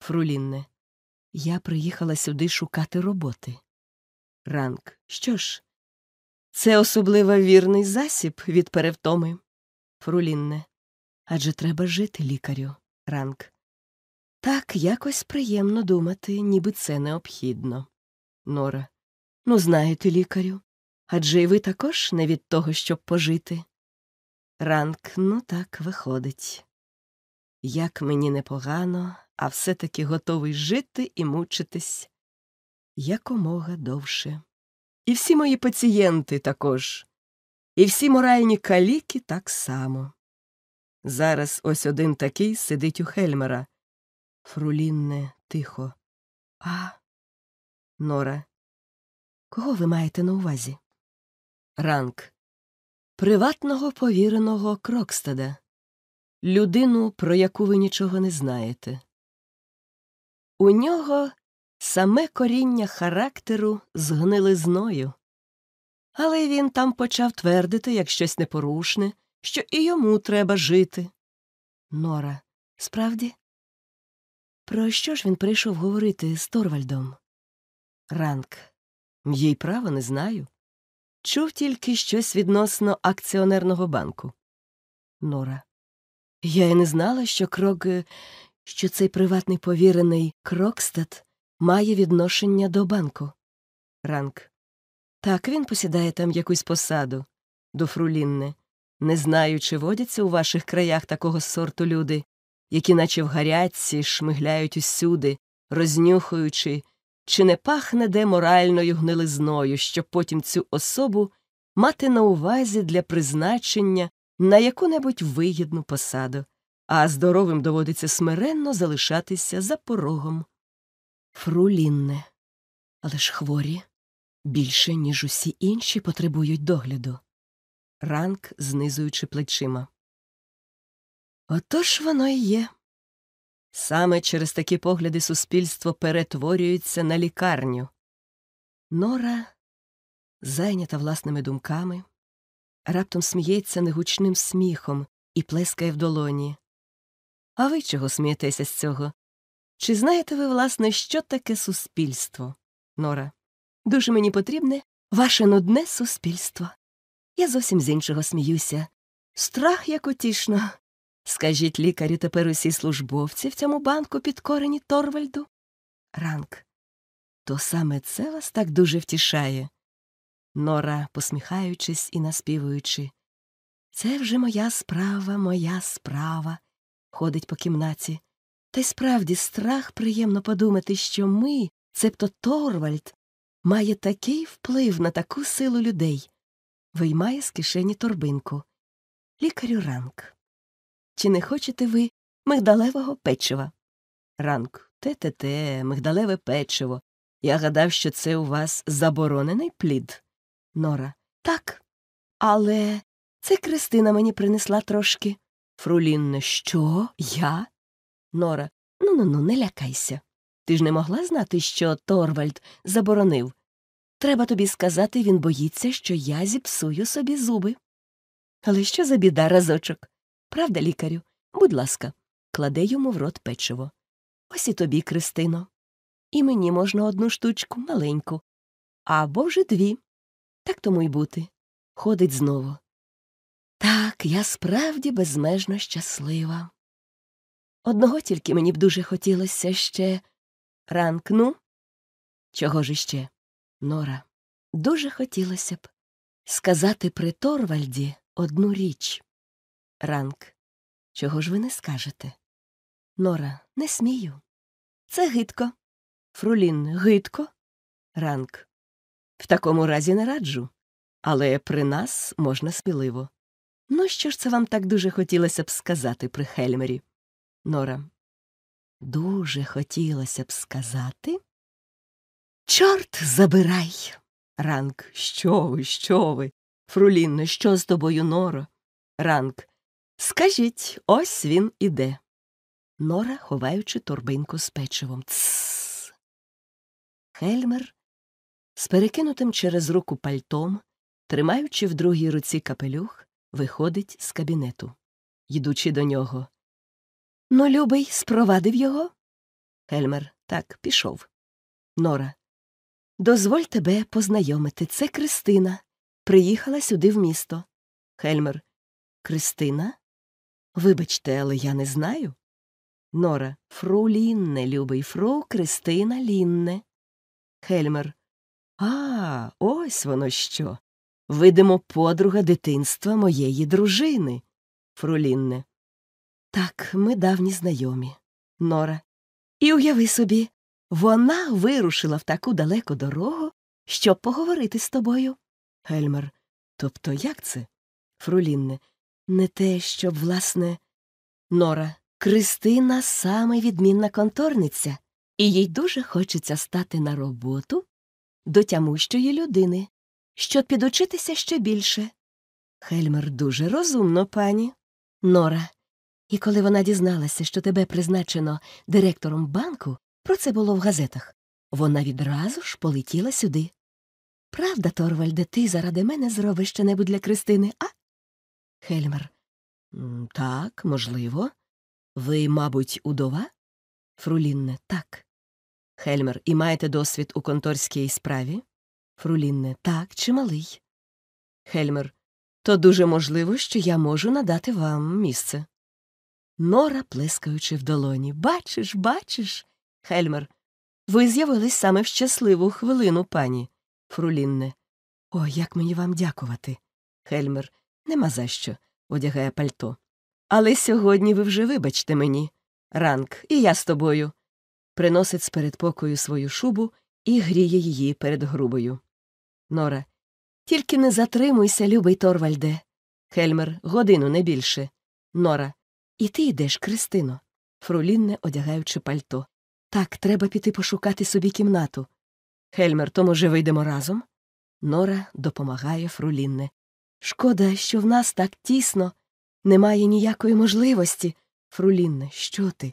Фрулінне. Я приїхала сюди шукати роботи. Ранк. Що ж? Це особливо вірний засіб від перевтоми. Фрулінне. Адже треба жити, лікарю. Ранк. Так, якось приємно думати, ніби це необхідно. Нора. Ну, знаєте, лікарю. Адже й ви також не від того, щоб пожити. Ранк, ну так, виходить. Як мені непогано, а все-таки готовий жити і мучитись якомога довше. І всі мої пацієнти також, і всі моральні каліки так само. Зараз ось один такий сидить у Хельмера. Фрулінне тихо. А. Нора. Кого ви маєте на увазі? Ранк. Приватного повіреного Крокстада. Людину, про яку ви нічого не знаєте. У нього саме коріння характеру з гнилизною. Але він там почав твердити, як щось непорушне, що і йому треба жити. Нора. Справді? Про що ж він прийшов говорити з Торвальдом? Ранк. Їй право не знаю. Чув тільки щось відносно акціонерного банку. Нора. Я й не знала, що крок, що цей приватний повірений Крокстад має відношення до банку. Ранк. Так він посідає там якусь посаду. До Фрулінне. Не знаю, чи водяться у ваших краях такого сорту люди, які, наче в гарячці, шмигляють усюди, рознюхуючи, чи не пахне де моральною гнилизною, щоб потім цю особу мати на увазі для призначення на яку-небудь вигідну посаду, а здоровим доводиться смиренно залишатися за порогом. Фрулінне. Але ж хворі більше, ніж усі інші, потребують догляду. Ранк, знизуючи плечима. Отож воно і є. Саме через такі погляди суспільство перетворюється на лікарню. Нора зайнята власними думками, раптом сміється негучним сміхом і плескає в долоні. А ви чого смієтеся з цього? Чи знаєте ви, власне, що таке суспільство? Нора. Дуже мені потрібне ваше нудне суспільство. Я зовсім з іншого сміюся. Страх як утішно. Скажіть лікарю, тепер усі службовці в цьому банку підкорені Торвальду? Ранк. То саме це вас так дуже втішає. Нора, посміхаючись і наспівуючи. Це вже моя справа, моя справа. ходить по кімнаті. Та й справді страх приємно подумати, що ми, цебто Торвальд, має такий вплив на таку силу людей. Виймає з кишені торбинку. Лікарю ранк. Чи не хочете ви мигдалевого печива? Ранк. Те-те-те, мигдалеве печиво. Я гадав, що це у вас заборонений плід. Нора. Так. Але це Кристина мені принесла трошки. Фрулінне. Що? Я? Нора. Ну ну ну, не лякайся. Ти ж не могла знати, що Торвальд заборонив. Треба тобі сказати, він боїться, що я зіпсую собі зуби. Але що за біда разочок? Правда, лікарю? Будь ласка, кладе йому в рот печиво. Ось і тобі, Кристино. І мені можна одну штучку маленьку. Або вже дві. Так тому й бути. Ходить знову. Так, я справді безмежно щаслива. Одного тільки мені б дуже хотілося ще ранк, ну? Чого ж іще? Нора, дуже хотілося б сказати при Торвальді одну річ. Ранк. Чого ж ви не скажете? Нора, не смію. Це гидко. Фрулін, гидко. Ранк. В такому разі не раджу. Але при нас можна сміливо. Ну, що ж це вам так дуже хотілося б сказати при Хельмері? Нора. Дуже хотілося б сказати. Чорт забирай. Ранк. Що ви, що ви? Фру Лінне, що з тобою, Норо? Ранк. Скажіть, ось він іде. Нора, ховаючи торбинку з печивом. Тссс. Хельмер з перекинутим через руку пальтом, тримаючи в другій руці капелюх, виходить з кабінету. Йдучи до нього. Ну, любий, спровадив його? Хельмер так, пішов. Нора. Дозволь тебе познайомити. Це Кристина. Приїхала сюди в місто. Хельмер. Кристина? Вибачте, але я не знаю. Нора. Фру Лінне, любий, фру Кристина Лінне. Хельмер. А, ось воно що. Видимо, подруга дитинства моєї дружини. Фрулінне. Так, ми давні знайомі. Нора. І уяви собі, вона вирушила в таку далеку дорогу, щоб поговорити з тобою. Гельмер. Тобто як це? Фрулінне. Не те, щоб, власне. Нора. Кристина саме відмінна конторниця, і їй дуже хочеться стати на роботу до тямущої людини, щоб підучитися ще більше. Хельмер дуже розумно, пані. Нора. І коли вона дізналася, що тебе призначено директором банку, про це було в газетах, вона відразу ж полетіла сюди. Правда, Торвальде, ти заради мене зробиш щонебудь для Кристини, а? Хельмер. Так, можливо. Ви, мабуть, удова? Фру Лінне. Так. Хельмер. І маєте досвід у конторській справі? Фру Лінне. Так, чималий. Хельмер. То дуже можливо, що я можу надати вам місце. Нора, плескаючи в долоні. Бачиш, бачиш. Хельмер. Ви з'явились саме в щасливу хвилину, пані. Фру Лінне. О, як мені вам дякувати. Хельмер. Нема за що. одягає пальто. Але сьогодні ви вже вибачте мені. Ранк, і я з тобою. Приносить з передпокою свою шубу і гріє її перед грубою. Нора. Тільки не затримуйся, любий Торвальде. Хельмер, годину не більше. Нора. І ти йдеш, Кристино. Фрулінне, одягаючи пальто. Так, треба піти пошукати собі кімнату. Хельмер, то, може, вийдемо разом? Нора допомагає Фрулінне. Шкода, що в нас так тісно. Немає ніякої можливості. Фрулінне, що ти?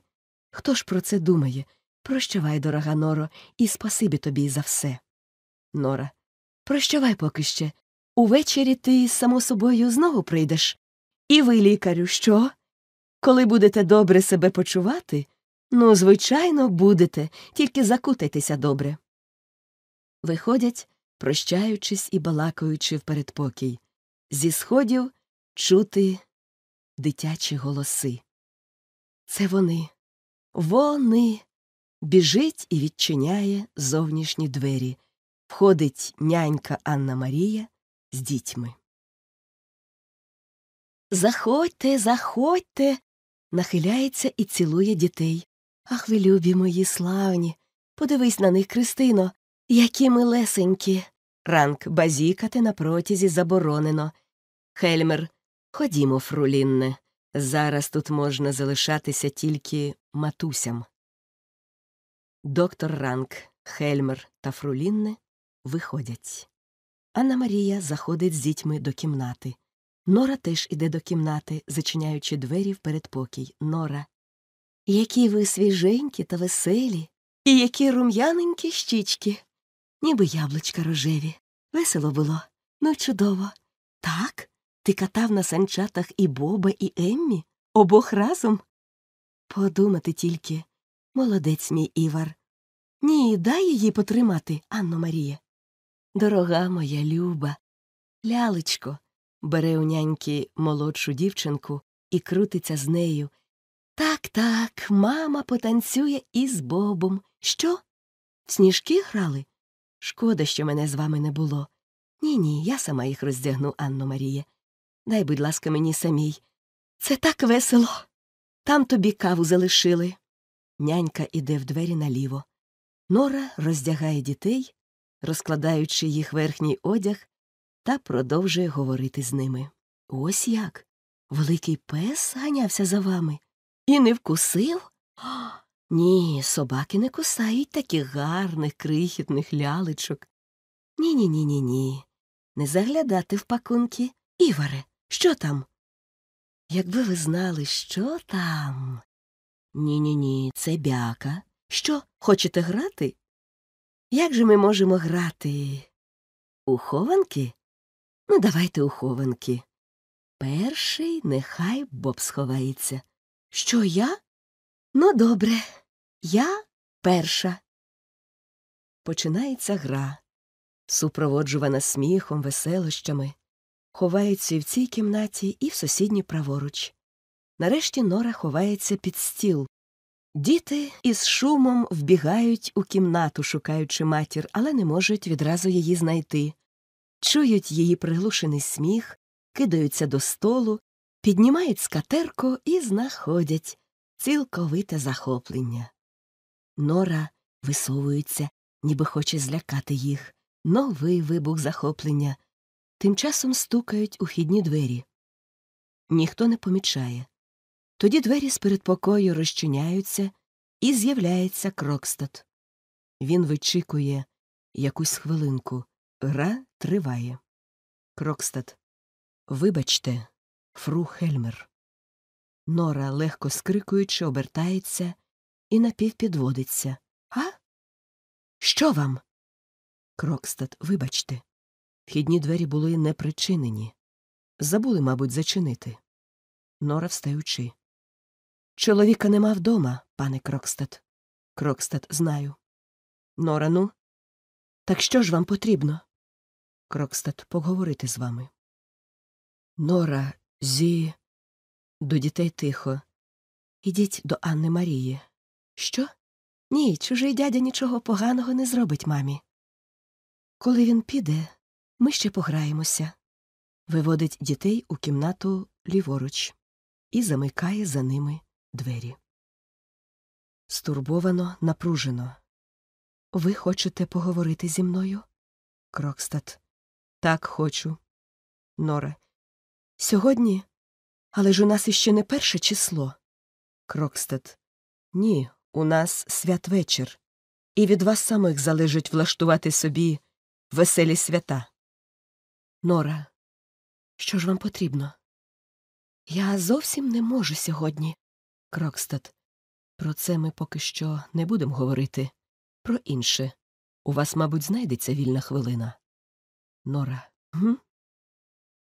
Хто ж про це думає? Прощавай, дорога Норо, і спасибі тобі за все. Нора. Прощавай поки ще. Увечері ти, само собою, знову прийдеш. І ви, лікарю, що? Коли будете добре себе почувати? Ну, звичайно, будете, тільки закутайтеся добре. Виходять, прощаючись і балакаючи в передпокій. Зі сходів чути дитячі голоси. Це вони. Вони. Біжить і відчиняє зовнішні двері. Входить нянька Анна Марія з дітьми. Заходьте, заходьте. Нахиляється і цілує дітей. Ах, ви любі мої славні. Подивись на них, Кристино, які милесенькі. Ранк базікати на протязі заборонено. Хельмер, ходімо, фру Лінне. Зараз тут можна залишатися тільки матусям. Доктор Ранк, Хельмер та Фру Лінне виходять. Анна Марія заходить з дітьми до кімнати. Нора теж іде до кімнати, зачиняючи двері в передпокій. Нора. Які ви свіженькі та веселі, і які рум'яненькі щічки, ніби яблучка рожеві. Весело було, ну чудово. Так, ти катав на санчатах і Боба, і Еммі, обох разом. Подумати тільки, молодець мій Івар. Ні, дай її потримати, Анно Марія. Дорога моя люба, лялечко, бере у няньки молодшу дівчинку і крутиться з нею. Так, так, мама потанцює із Бобом. Що? В сніжки грали? Шкода, що мене з вами не було. Ні, ні, я сама їх роздягну, Анно Марія. Дай, будь ласка, мені самій. Це так весело. Там тобі каву залишили. Нянька іде в двері наліво. Нора роздягає дітей, розкладаючи їх верхній одяг, та продовжує говорити з ними. Ось як. Великий пес ганявся за вами. І не вкусив? О, ні, собаки не кусають таких гарних, крихітних лялечок. Ні, ні, ні, ні, ні. Не заглядати в пакунки. Іваре, що там? Якби ви знали, що там. Ні, ні, ні, це бяка. Що, хочете грати? Як же ми можемо грати? У хованки? Ну, давайте у хованки. Перший нехай Боб сховається. Що я? Ну, добре, я перша. Починається гра, супроводжувана сміхом, веселощами, ховається і в цій кімнаті, і в сусідній праворуч. Нарешті Нора ховається під стіл. Діти із шумом вбігають у кімнату, шукаючи матір, але не можуть відразу її знайти. Чують її приглушений сміх, кидаються до столу, піднімають скатерку і знаходять цілковите захоплення. Нора висовується, ніби хоче злякати їх. Новий вибух захоплення. Тим часом стукають у хідні двері. Ніхто не помічає. Тоді двері з передпокою розчиняються, і з'являється Крокстат. Він вичікує якусь хвилинку. Гра триває. Крокстат. Вибачте, фру Хельмер. Нора, легко скрикуючи, обертається і напівпідводиться. А? Що вам? Крокстат, вибачте. Вхідні двері були не причинені. Забули, мабуть, зачинити. Нора встаючи. Чоловіка нема вдома, пане Крокстат. Крокстат, знаю. Нора, ну? Так що ж вам потрібно? Крокстат, поговорити з вами. Нора, зі. До дітей тихо. Ідіть до Анни Марії. Що? Ні, чужий дядя нічого поганого не зробить мамі. Коли він піде, ми ще пограємося. Виводить дітей у кімнату ліворуч і замикає за ними двері. Стурбовано, напружено. Ви хочете поговорити зі мною? Крокстат. Так, хочу. Нора. Сьогодні? Але ж у нас іще не перше число. Крокстат. Ні, у нас святвечір. І від вас самих залежить влаштувати собі веселі свята. Нора. Що ж вам потрібно? Я зовсім не можу сьогодні. Крокстат. Про це ми поки що не будемо говорити. Про інше. У вас, мабуть, знайдеться вільна хвилина. Нора. Гм?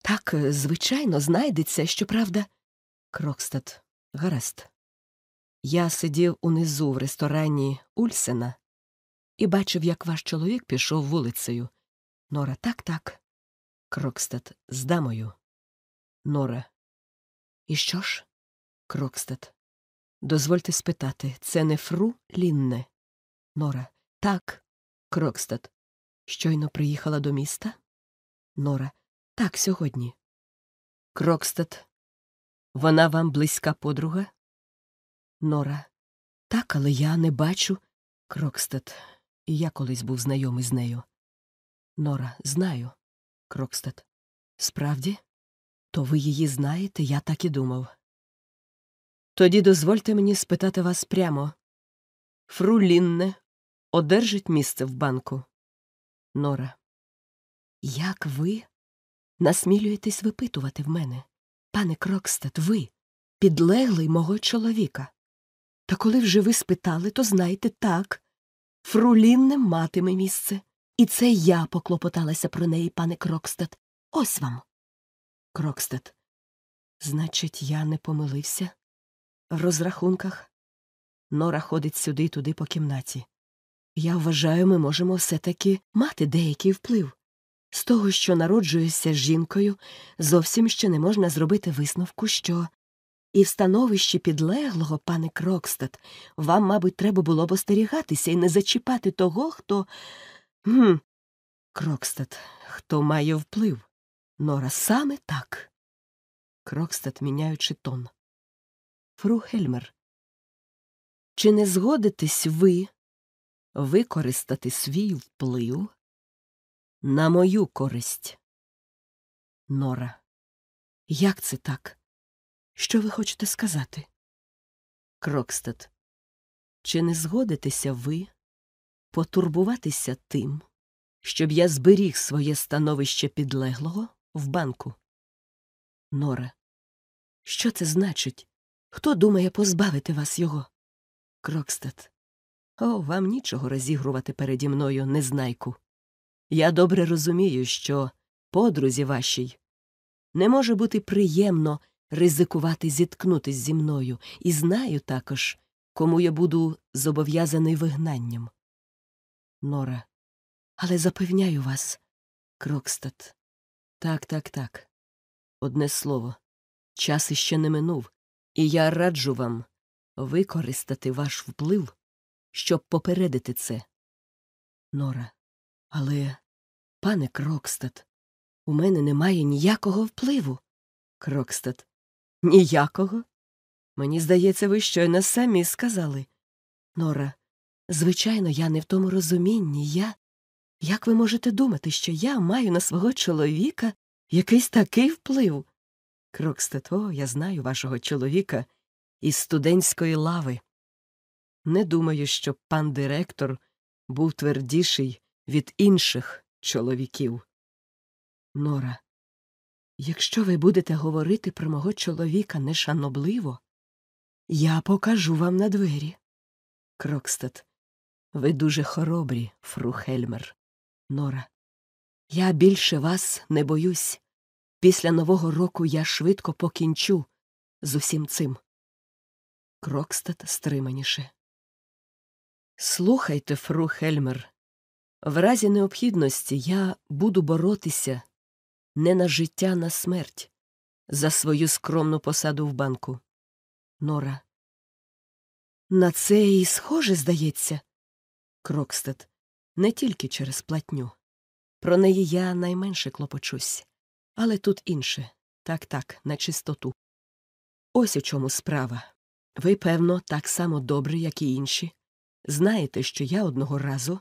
Так, е, звичайно, знайдеться, щоправда. Крокстад. Гаразд. Я сидів унизу в ресторані Ульсена і бачив, як ваш чоловік пішов вулицею. Нора, так, так. Крокстад, з дамою. Нора. І що ж? Крокстад. Дозвольте спитати, це не фру Лінне? Нора. Так. Крокстад. Щойно приїхала до міста? Нора. Так, сьогодні. Крокстад. Вона вам близька подруга? Нора. Так, але я не бачу. Крокстад. І я колись був знайомий з нею. Нора. Знаю. Крокстад. Справді? То ви її знаєте, я так і думав. Тоді дозвольте мені спитати вас прямо. Фру Лінне одержить місце в банку? Нора. Як ви насмілюєтесь випитувати в мене? Пане Крокстад, ви підлеглий мого чоловіка. Та коли вже ви спитали, то знайте так. Фрулін не матиме місце. І це я поклопоталася про неї, пане Крокстад. Ось вам. Крокстад. Значить, я не помилився? В розрахунках. Нора ходить сюди туди по кімнаті. Я вважаю, ми можемо все таки мати деякий вплив. З того, що народжуюся з жінкою, зовсім ще не можна зробити висновку, що і в становищі підлеглого, пане Крокстад, вам, мабуть, треба було б остерігатися і не зачіпати того, хто. Гм. Крокстад, хто має вплив. Нора саме так. Крокстад, міняючи тон. Фру Хельмер. Чи не згодитесь ви використати свій вплив на мою користь? Нора. Як це так? Що ви хочете сказати? Крокстад. Чи не згодитеся ви потурбуватися тим, щоб я зберіг своє становище підлеглого в банку? Нора. Що це значить? Хто думає позбавити вас його? Крокстад. О, вам нічого розігрувати переді мною, незнайку. Я добре розумію, що подрузі вашій не може бути приємно ризикувати зіткнутись зі мною, і знаю також, кому я буду зобов'язаний вигнанням. Нора. Але запевняю вас, Крокстад. Так, так, так. Одне слово. Час іще не минув, і я раджу вам використати ваш вплив, щоб попередити це. Нора. Але, пане Крокстад, у мене немає ніякого впливу. Крокстад. Ніякого? Мені здається, ви щойно самі сказали. Нора, звичайно, я не в тому розумінні. Я. Як ви можете думати, що я маю на свого чоловіка якийсь такий вплив? Крокстед, о, я знаю вашого чоловіка із студентської лави. Не думаю, щоб пан директор був твердіший від інших чоловіків. Нора, якщо ви будете говорити про мого чоловіка нешанобливо, я покажу вам на двері. Крокстед, ви дуже хоробрі, фру Хельмер. Нора, я більше вас не боюсь. Після Нового року я швидко покінчу з усім цим. Крокстад стриманіше. Слухайте, фру Хельмер. В разі необхідності я буду боротися не на життя, а на смерть за свою скромну посаду в банку. Нора. На це і схоже, здається. Крокстед. Не тільки через платню. Про неї я найменше клопочусь. Але тут інше так так, на чистоту. Ось у чому справа. Ви, певно, так само добре, як і інші. Знаєте, що я одного разу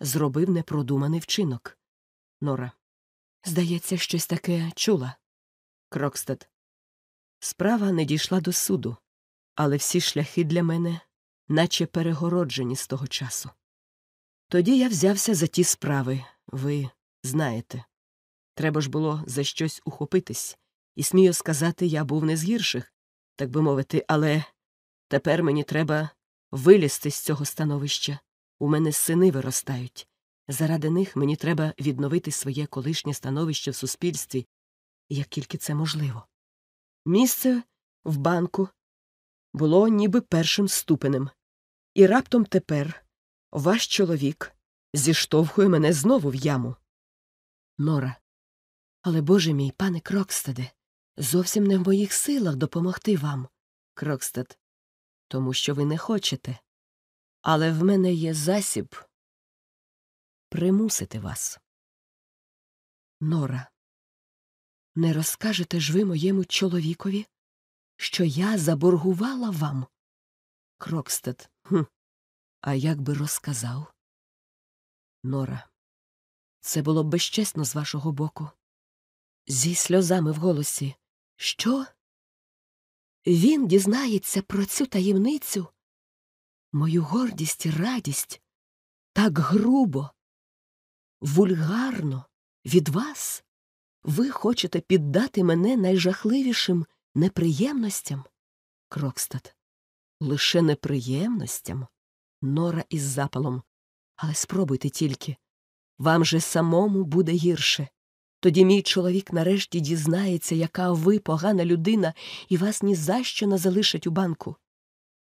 зробив непродуманий вчинок. Нора. Здається, щось таке чула. Крокстед. Справа не дійшла до суду, але всі шляхи для мене наче перегороджені з того часу. Тоді я взявся за ті справи, ви знаєте. Треба ж було за щось ухопитись, і смію сказати, я був не з гірших, так би мовити, але тепер мені треба вилізти з цього становища. У мене сини виростають. Заради них мені треба відновити своє колишнє становище в суспільстві, як тільки це можливо. Місце в банку було ніби першим ступенем, і раптом тепер ваш чоловік зіштовхує мене знову в яму. Нора. Але, боже мій, пане Крокстаде, зовсім не в моїх силах допомогти вам. Крокстад. Тому що ви не хочете. Але в мене є засіб примусити вас. Нора. Не розкажете ж ви моєму чоловікові, що я заборгувала вам? Крокстед. Хм. А як би розказав? Нора. Це було б безчесно з вашого боку. Зі сльозами в голосі. Що? Він дізнається про цю таємницю, мою гордість і радість так грубо, вульгарно від вас. Ви хочете піддати мене найжахливішим неприємностям? Крокстад. Лише неприємностям. Нора із запалом. Але спробуйте тільки. Вам же самому буде гірше. Тоді мій чоловік нарешті дізнається, яка ви погана людина, і вас ні за що не залишать у банку.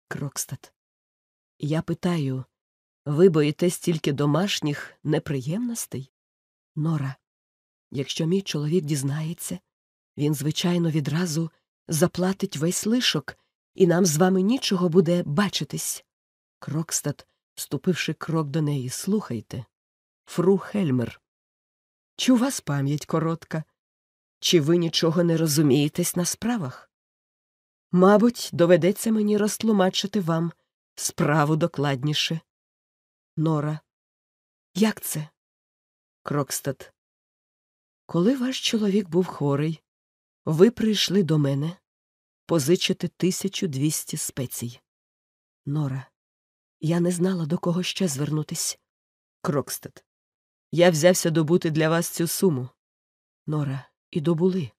Крокстад. Я питаю ви боїтесь тільки домашніх неприємностей? Нора. Якщо мій чоловік дізнається, він, звичайно, відразу заплатить весь лишок, і нам з вами нічого буде бачитись. Крокстад, ступивши крок до неї, слухайте. Фру Хельмер. Чи у вас пам'ять коротка? Чи ви нічого не розумієтесь на справах? Мабуть, доведеться мені розтлумачити вам справу докладніше. Нора. Як це? Крокстад. Коли ваш чоловік був хворий, ви прийшли до мене позичити 1200 спецій. Нора. Я не знала, до кого ще звернутись. Крокстад. Я взявся добути для вас цю суму. Нора. І добули.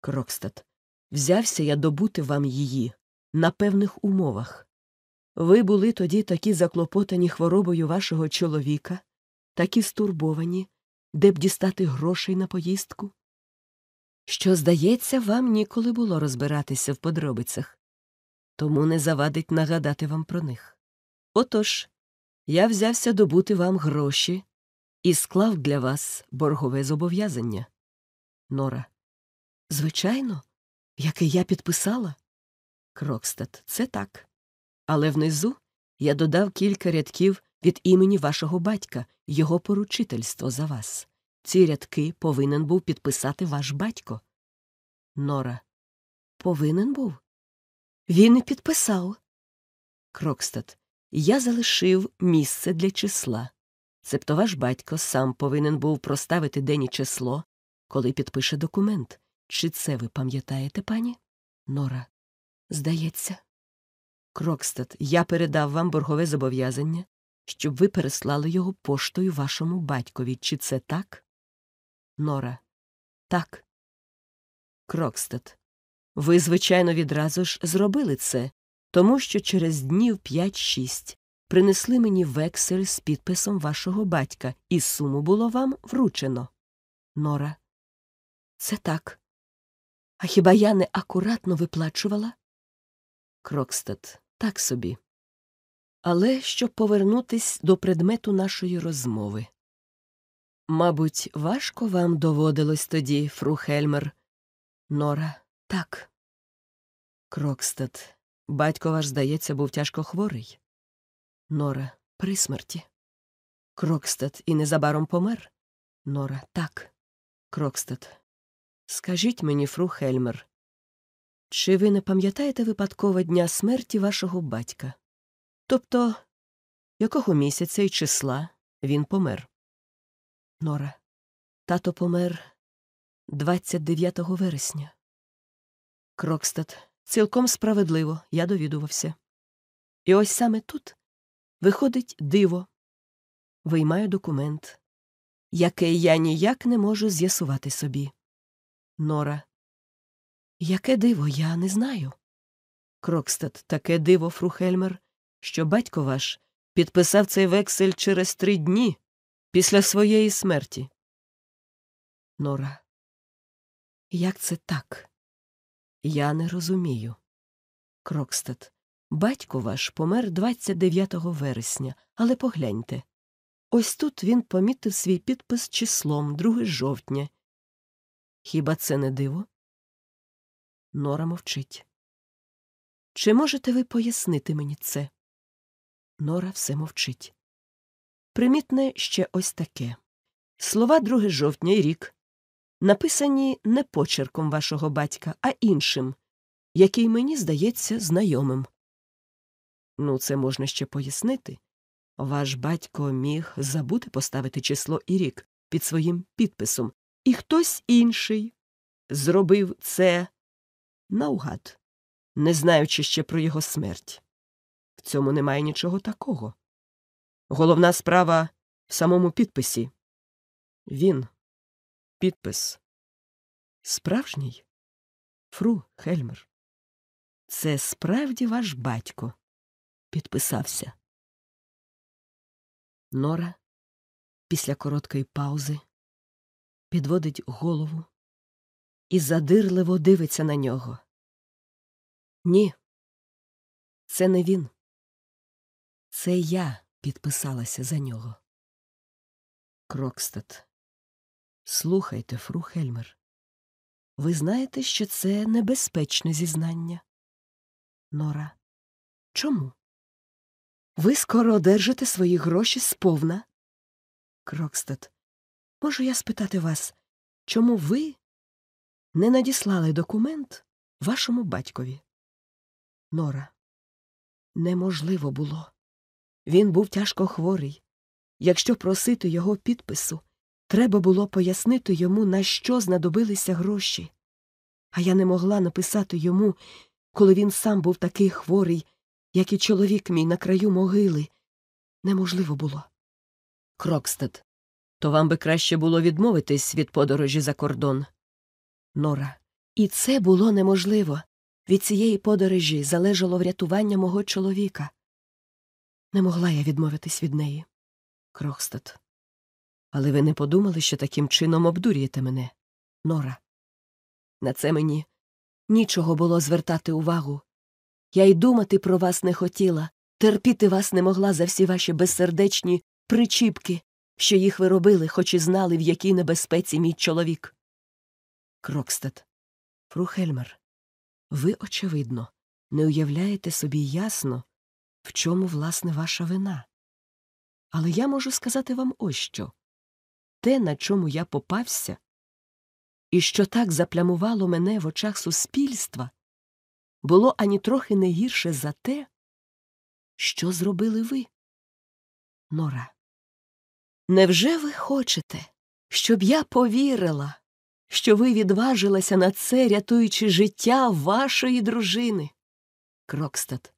Крокстад. Взявся я добути вам її на певних умовах. Ви були тоді такі заклопотані хворобою вашого чоловіка, такі стурбовані, де б дістати грошей на поїздку? Що, здається, вам ніколи було розбиратися в подробицях, тому не завадить нагадати вам про них. Отож, я взявся добути вам гроші і склав для вас боргове зобов'язання. Нора. Звичайно, яке я підписала? Крокстад, це так. Але внизу я додав кілька рядків від імені вашого батька, його поручительство за вас. Ці рядки повинен був підписати ваш батько. Нора. Повинен був? Він і підписав. Крокстад. Я залишив місце для числа. Цебто ваш батько сам повинен був проставити день і число, коли підпише документ. Чи це ви пам'ятаєте, пані? Нора. Здається. Крокстад, я передав вам боргове зобов'язання, щоб ви переслали його поштою вашому батькові. Чи це так? Нора. Так. Крокстад. Ви, звичайно, відразу ж зробили це, тому що через днів п'ять-шість принесли мені вексель з підписом вашого батька, і суму було вам вручено. Нора. Це так. А хіба я не акуратно виплачувала? Крокстад. Так собі. Але щоб повернутись до предмету нашої розмови. Мабуть, важко вам доводилось тоді, фру Хельмер. Нора, так. Крокстад. Батько ваш, здається, був тяжко хворий. Нора при смерті. Крокстад і незабаром помер. Нора, так. Крокстад. Скажіть мені, фру Хельмер, чи ви не пам'ятаєте випадково дня смерті вашого батька? Тобто, якого місяця і числа він помер? Нора. Тато помер 29 вересня. Крокстад. Цілком справедливо, я довідувався. І ось саме тут виходить диво. Виймаю документ, який я ніяк не можу з'ясувати собі. Нора. Яке диво, я не знаю. Крокстад, таке диво, фру Хельмер, що батько ваш підписав цей вексель через три дні Після своєї смерті. Нора. Як це так? Я не розумію. Крокстад. Батько ваш помер 29 вересня, але погляньте. Ось тут він помітив свій підпис числом 2 жовтня. Хіба це не диво? Нора мовчить. Чи можете ви пояснити мені це? Нора все мовчить. Примітне ще ось таке слова 2 жовтня і рік написані не почерком вашого батька, а іншим, який мені здається знайомим. Ну, це можна ще пояснити. Ваш батько міг забути поставити число і рік під своїм підписом, і хтось інший зробив це наугад, не знаючи ще про його смерть. В цьому немає нічого такого. Головна справа в самому підписі. Він підпис. Справжній Фру Хельмер. Це справді ваш батько підписався. Нора після короткої паузи підводить голову і задирливо дивиться на нього. Ні, це не він. Це я підписалася за нього. Крокстад. Слухайте, фру Хельмер. Ви знаєте, що це небезпечне зізнання? Нора. Чому? Ви скоро одержите свої гроші сповна. Крокстад. Можу я спитати вас, чому ви не надіслали документ вашому батькові? Нора. Неможливо було. Він був тяжко хворий. Якщо просити його підпису, треба було пояснити йому, на що знадобилися гроші. А я не могла написати йому, коли він сам був такий хворий, як і чоловік мій на краю могили. Неможливо було. Крокстед, то вам би краще було відмовитись від подорожі за кордон. Нора. І це було неможливо. Від цієї подорожі залежало врятування мого чоловіка. Не могла я відмовитись від неї. Крокстед. Але ви не подумали, що таким чином обдурюєте мене, Нора. На це мені нічого було звертати увагу. Я й думати про вас не хотіла, терпіти вас не могла за всі ваші безсердечні причіпки, що їх ви робили, хоч і знали, в якій небезпеці мій чоловік. Крокстед. Фру Хельмер, ви, очевидно, не уявляєте собі ясно, в чому, власне, ваша вина. Але я можу сказати вам ось що те, на чому я попався, і що так заплямувало мене в очах суспільства, було ані трохи не гірше за те, що зробили ви. Нора. Невже ви хочете, щоб я повірила, що ви відважилися на це, рятуючи життя вашої дружини? Крокстад.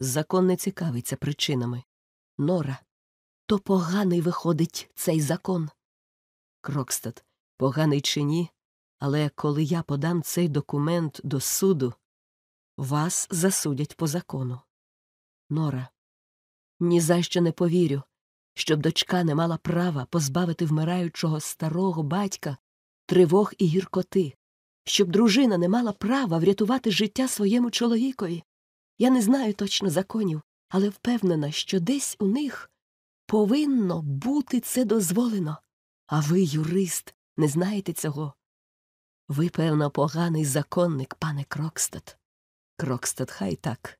Закон не цікавиться причинами. Нора. То поганий виходить цей закон. Крокстад. Поганий чи ні, але коли я подам цей документ до суду, вас засудять по закону. Нора. Ні за що не повірю, щоб дочка не мала права позбавити вмираючого старого батька тривог і гіркоти, щоб дружина не мала права врятувати життя своєму чоловікові. Я не знаю точно законів, але впевнена, що десь у них повинно бути це дозволено. А ви, юрист, не знаєте цього. Ви, певно, поганий законник, пане Крокстад. Крокстад, хай так.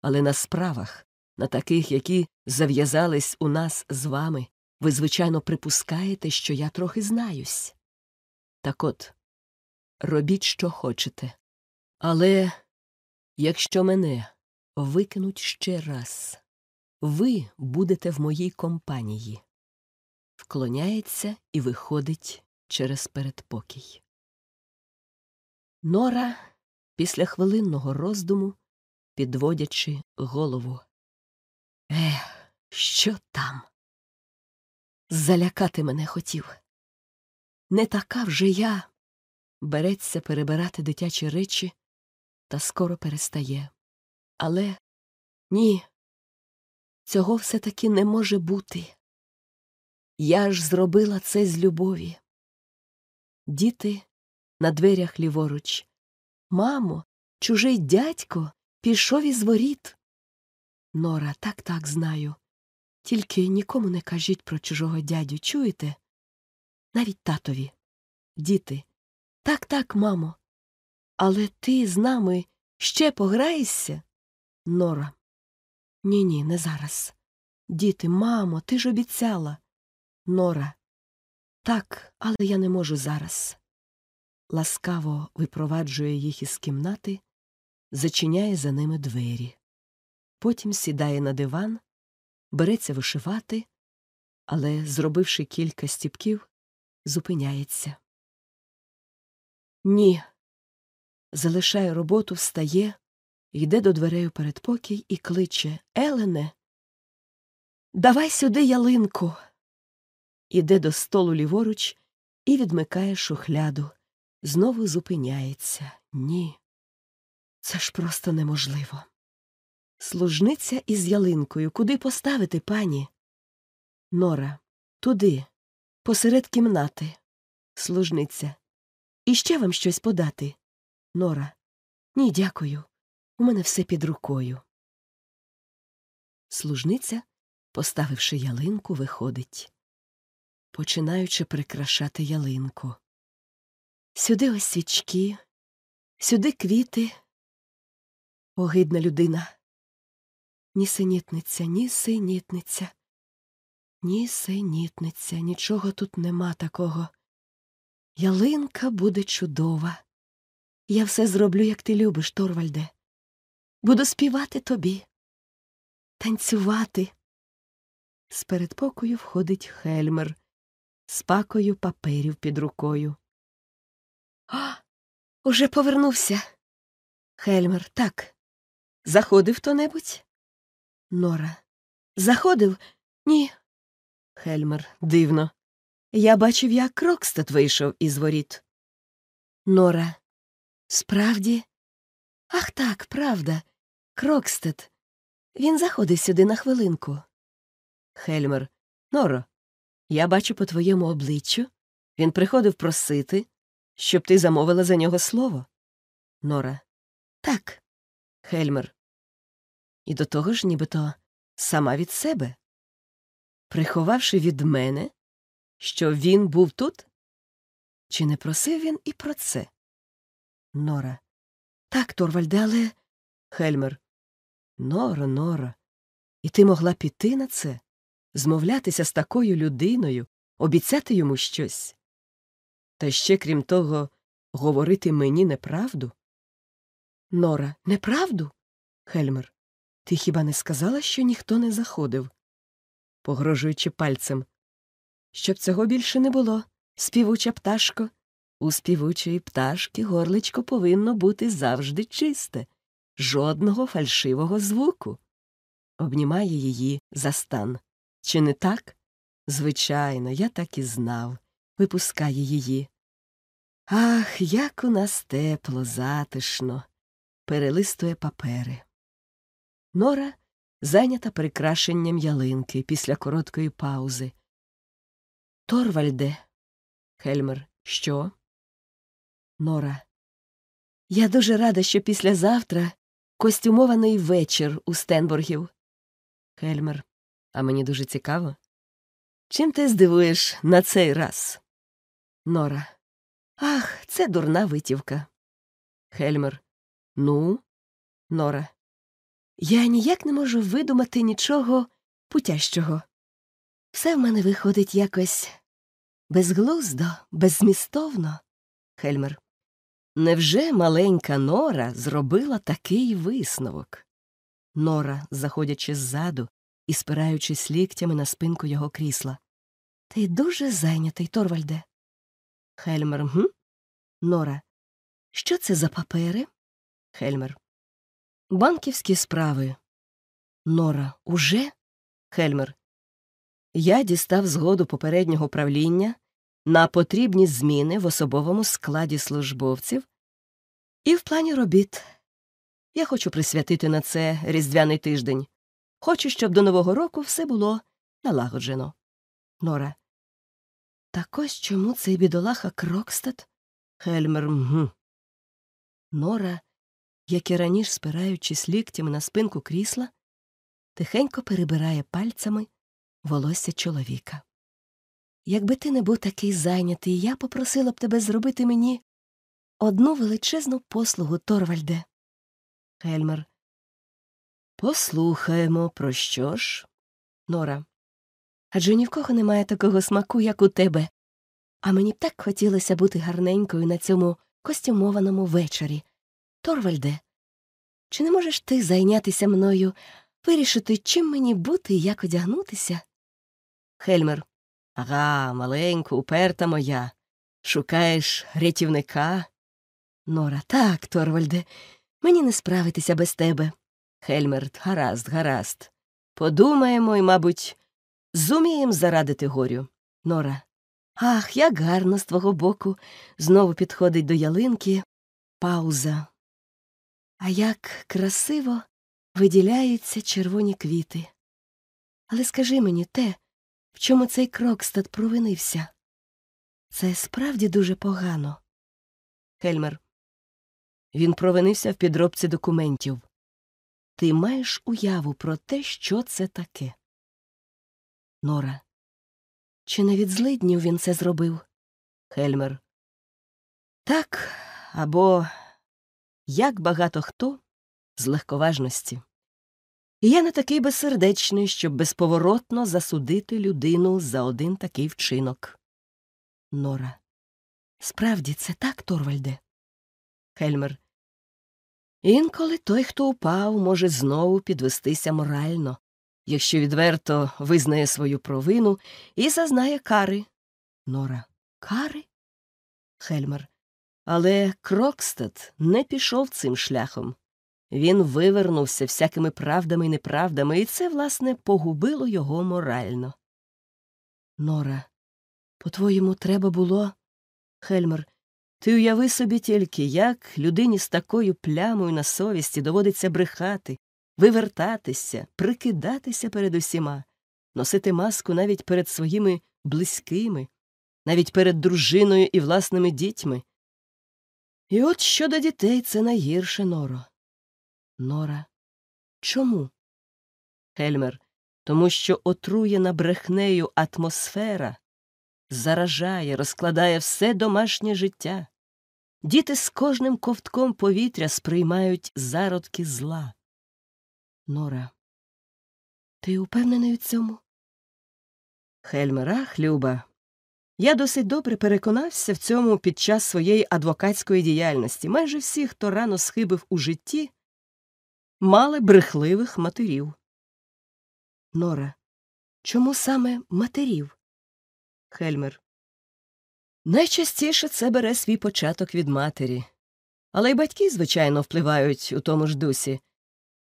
Але на справах, на таких, які зав'язались у нас з вами, ви, звичайно, припускаєте, що я трохи знаюсь. Так от, робіть, що хочете. Але якщо мене викинуть ще раз, ви будете в моїй компанії. Вклоняється і виходить через передпокій. Нора після хвилинного роздуму, підводячи голову. Ех, що там? Залякати мене хотів. Не така вже я береться перебирати дитячі речі та скоро перестає. Але ні, цього все таки не може бути. Я ж зробила це з любові. Діти на дверях ліворуч. Мамо, чужий дядько пішов із воріт. Нора, так так знаю. Тільки нікому не кажіть про чужого дядю, чуєте? Навіть татові. Діти. Так, так, мамо. Але ти з нами ще пограєшся? Нора. Ні, ні, не зараз. Діти, мамо, ти ж обіцяла. Нора. Так, але я не можу зараз. Ласкаво випроваджує їх із кімнати, зачиняє за ними двері. Потім сідає на диван, береться вишивати, але, зробивши кілька стіпків, зупиняється. Ні. Залишає роботу, встає, йде до дверей у передпокій і кличе Елене. Давай сюди ялинку. Іде до столу ліворуч і відмикає шухляду. Знову зупиняється. Ні. Це ж просто неможливо. Служниця із ялинкою. Куди поставити, пані? Нора. Туди, посеред кімнати. Служниця. І ще вам щось подати. Нора. Ні, дякую. У мене все під рукою. Служниця, поставивши ялинку, виходить, починаючи прикрашати ялинку. Сюди ось свічки, сюди квіти. Огидна людина. Нісенітниця, нісенітниця, нісенітниця, нічого тут нема такого. Ялинка буде чудова. Я все зроблю, як ти любиш, Торвальде. Буду співати тобі, танцювати. З передпокою входить Хельмер з пакою паперів під рукою. А, уже повернувся. Хельмер, так. Заходив хто небудь? Нора. Заходив? Ні. Хельмер, дивно. Я бачив, як Крогстад вийшов із воріт. Нора. Справді? Ах так, правда. Крогстад. Він заходив сюди на хвилинку. Хельмер. Норо, я бачу по твоєму обличчю. Він приходив просити, щоб ти замовила за нього слово. Нора. Так. Хельмер. І до того ж, нібито сама від себе. Приховавши від мене, що він був тут? Чи не просив він і про це? Нора. Так, Торвальде, але. Хельмер. Нора, Нора. І ти могла піти на це, змовлятися з такою людиною, обіцяти йому щось. Та ще, крім того, говорити мені неправду? Нора, неправду? Хельмер. Ти хіба не сказала, що ніхто не заходив? Погрожуючи пальцем. Щоб цього більше не було, співуча пташко. У співучої пташки горличко повинно бути завжди чисте, жодного фальшивого звуку. Обнімає її за стан. Чи не так? Звичайно, я так і знав. Випускає її. Ах, як у нас тепло, затишно. Перелистує папери. Нора зайнята прикрашенням ялинки після короткої паузи. Торвальде. Хельмер. Що? Нора. Я дуже рада, що післязавтра костюмований вечір у Стенборгів. Хельмер. А мені дуже цікаво. Чим ти здивуєш на цей раз? Нора. Ах, це дурна витівка. Хельмер. Ну, Нора. Я ніяк не можу видумати нічого путящого. Все в мене виходить якось безглуздо, беззмістовно. Хельмер. Невже маленька Нора зробила такий висновок? Нора, заходячи ззаду і спираючись ліктями на спинку його крісла. Ти дуже зайнятий, Торвальде. Хельмер. Гм? Нора. Що це за папери? Хельмер. Банківські справи. Нора. Уже? Хельмер. Я дістав згоду попереднього правління на потрібні зміни в особовому складі службовців і в плані робіт. Я хочу присвятити на це різдвяний тиждень. Хочу, щоб до Нового року все було налагоджено. Нора. Так ось чому цей бідолаха Крокстад? Хельмер мгм. Нора, як і раніше спираючись ліктями на спинку крісла, тихенько перебирає пальцями волосся чоловіка. Якби ти не був такий зайнятий, я попросила б тебе зробити мені одну величезну послугу, Торвальде. Хельмер. Послухаємо, про що ж? Нора. Адже ні в кого немає такого смаку, як у тебе. А мені б так хотілося бути гарненькою на цьому костюмованому вечорі. Торвальде, чи не можеш ти зайнятися мною, вирішити, чим мені бути і як одягнутися? Хельмер. Ага, маленьку, уперта моя. Шукаєш рятівника? Нора. Так, Торвальде, мені не справитися без тебе. Хельмер. Гаразд, гаразд. Подумаємо і, мабуть, зумієм зарадити горю. Нора. Ах, як гарно з твого боку. Знову підходить до ялинки. Пауза. А як красиво виділяються червоні квіти. Але скажи мені те, в чому цей Крокстад провинився. Це справді дуже погано. Хельмер. Він провинився в підробці документів. Ти маєш уяву про те, що це таке. Нора. Чи не від злиднів він це зробив? Хельмер. Так, або як багато хто з легковажності. І я не такий безсердечний, щоб безповоротно засудити людину за один такий вчинок. Нора. Справді, це так, Торвальде? Хельмер. Інколи той, хто упав, може знову підвестися морально, якщо відверто визнає свою провину і зазнає кари. Нора. Кари? Хельмер. Але Крокстад не пішов цим шляхом. Він вивернувся всякими правдами і неправдами, і це, власне, погубило його морально. Нора, по-твоєму, треба було. Хельмер, ти уяви собі тільки, як людині з такою плямою на совісті доводиться брехати, вивертатися, прикидатися перед усіма, носити маску навіть перед своїми близькими, навіть перед дружиною і власними дітьми. І от щодо дітей це найгірше, Норо. Нора. Чому? Хельмер. Тому що отруєна брехнею атмосфера заражає, розкладає все домашнє життя. Діти з кожним ковтком повітря сприймають зародки зла. Нора. Ти упевнений у цьому? Хельмер, ах, Люба. Я досить добре переконався в цьому під час своєї адвокатської діяльності. Майже всі, хто рано схибив у житті, мали брехливих матерів. Нора. Чому саме матерів? Хельмер. Найчастіше це бере свій початок від матері. Але й батьки, звичайно, впливають у тому ж дусі.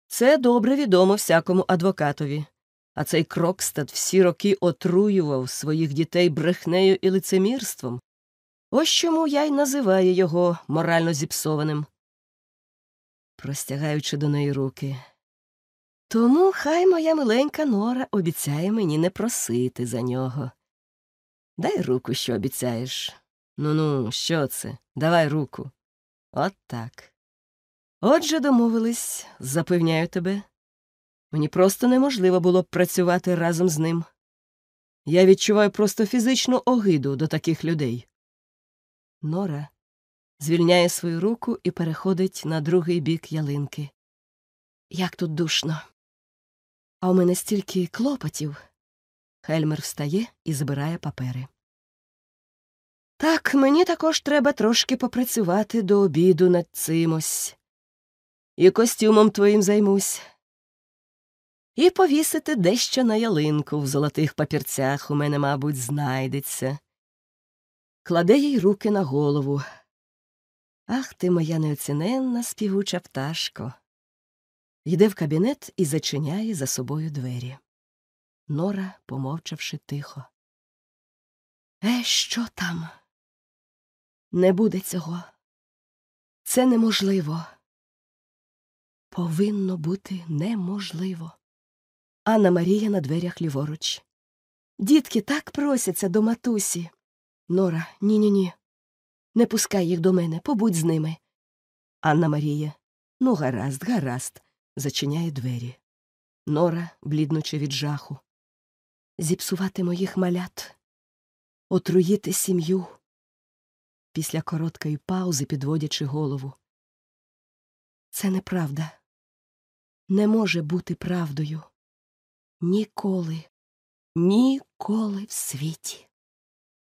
Це добре відомо всякому адвокатові. А цей Крокстад всі роки отруював своїх дітей брехнею і лицемірством. Ось чому я й називаю його морально зіпсованим, простягаючи до неї руки. Тому хай моя миленька Нора обіцяє мені не просити за нього. Дай руку, що обіцяєш. Ну ну, що це? Давай руку. От так. Отже, домовились, запевняю тебе. Мені просто неможливо було б працювати разом з ним. Я відчуваю просто фізичну огиду до таких людей. Нора звільняє свою руку і переходить на другий бік ялинки. Як тут душно. А у мене стільки клопотів. Хельмер встає і збирає папери. Так, мені також треба трошки попрацювати до обіду над цимось. І костюмом твоїм займусь. І повісити дещо на ялинку в золотих папірцях у мене, мабуть, знайдеться. Кладе їй руки на голову. Ах ти, моя неоціненна співуча пташко. Йде в кабінет і зачиняє за собою двері. Нора, помовчавши тихо. Е, що там? Не буде цього. Це неможливо. Повинно бути неможливо. Анна Марія на дверях ліворуч. Дітки так просяться до матусі. Нора, ні ні ні. Не пускай їх до мене, побудь з ними. Анна Марія. Ну, гаразд, гаразд, зачиняє двері. Нора, бліднучи від жаху. Зіпсувати моїх малят, отруїти сім'ю. Після короткої паузи, підводячи голову. Це неправда. Не може бути правдою. Ніколи, ніколи в світі.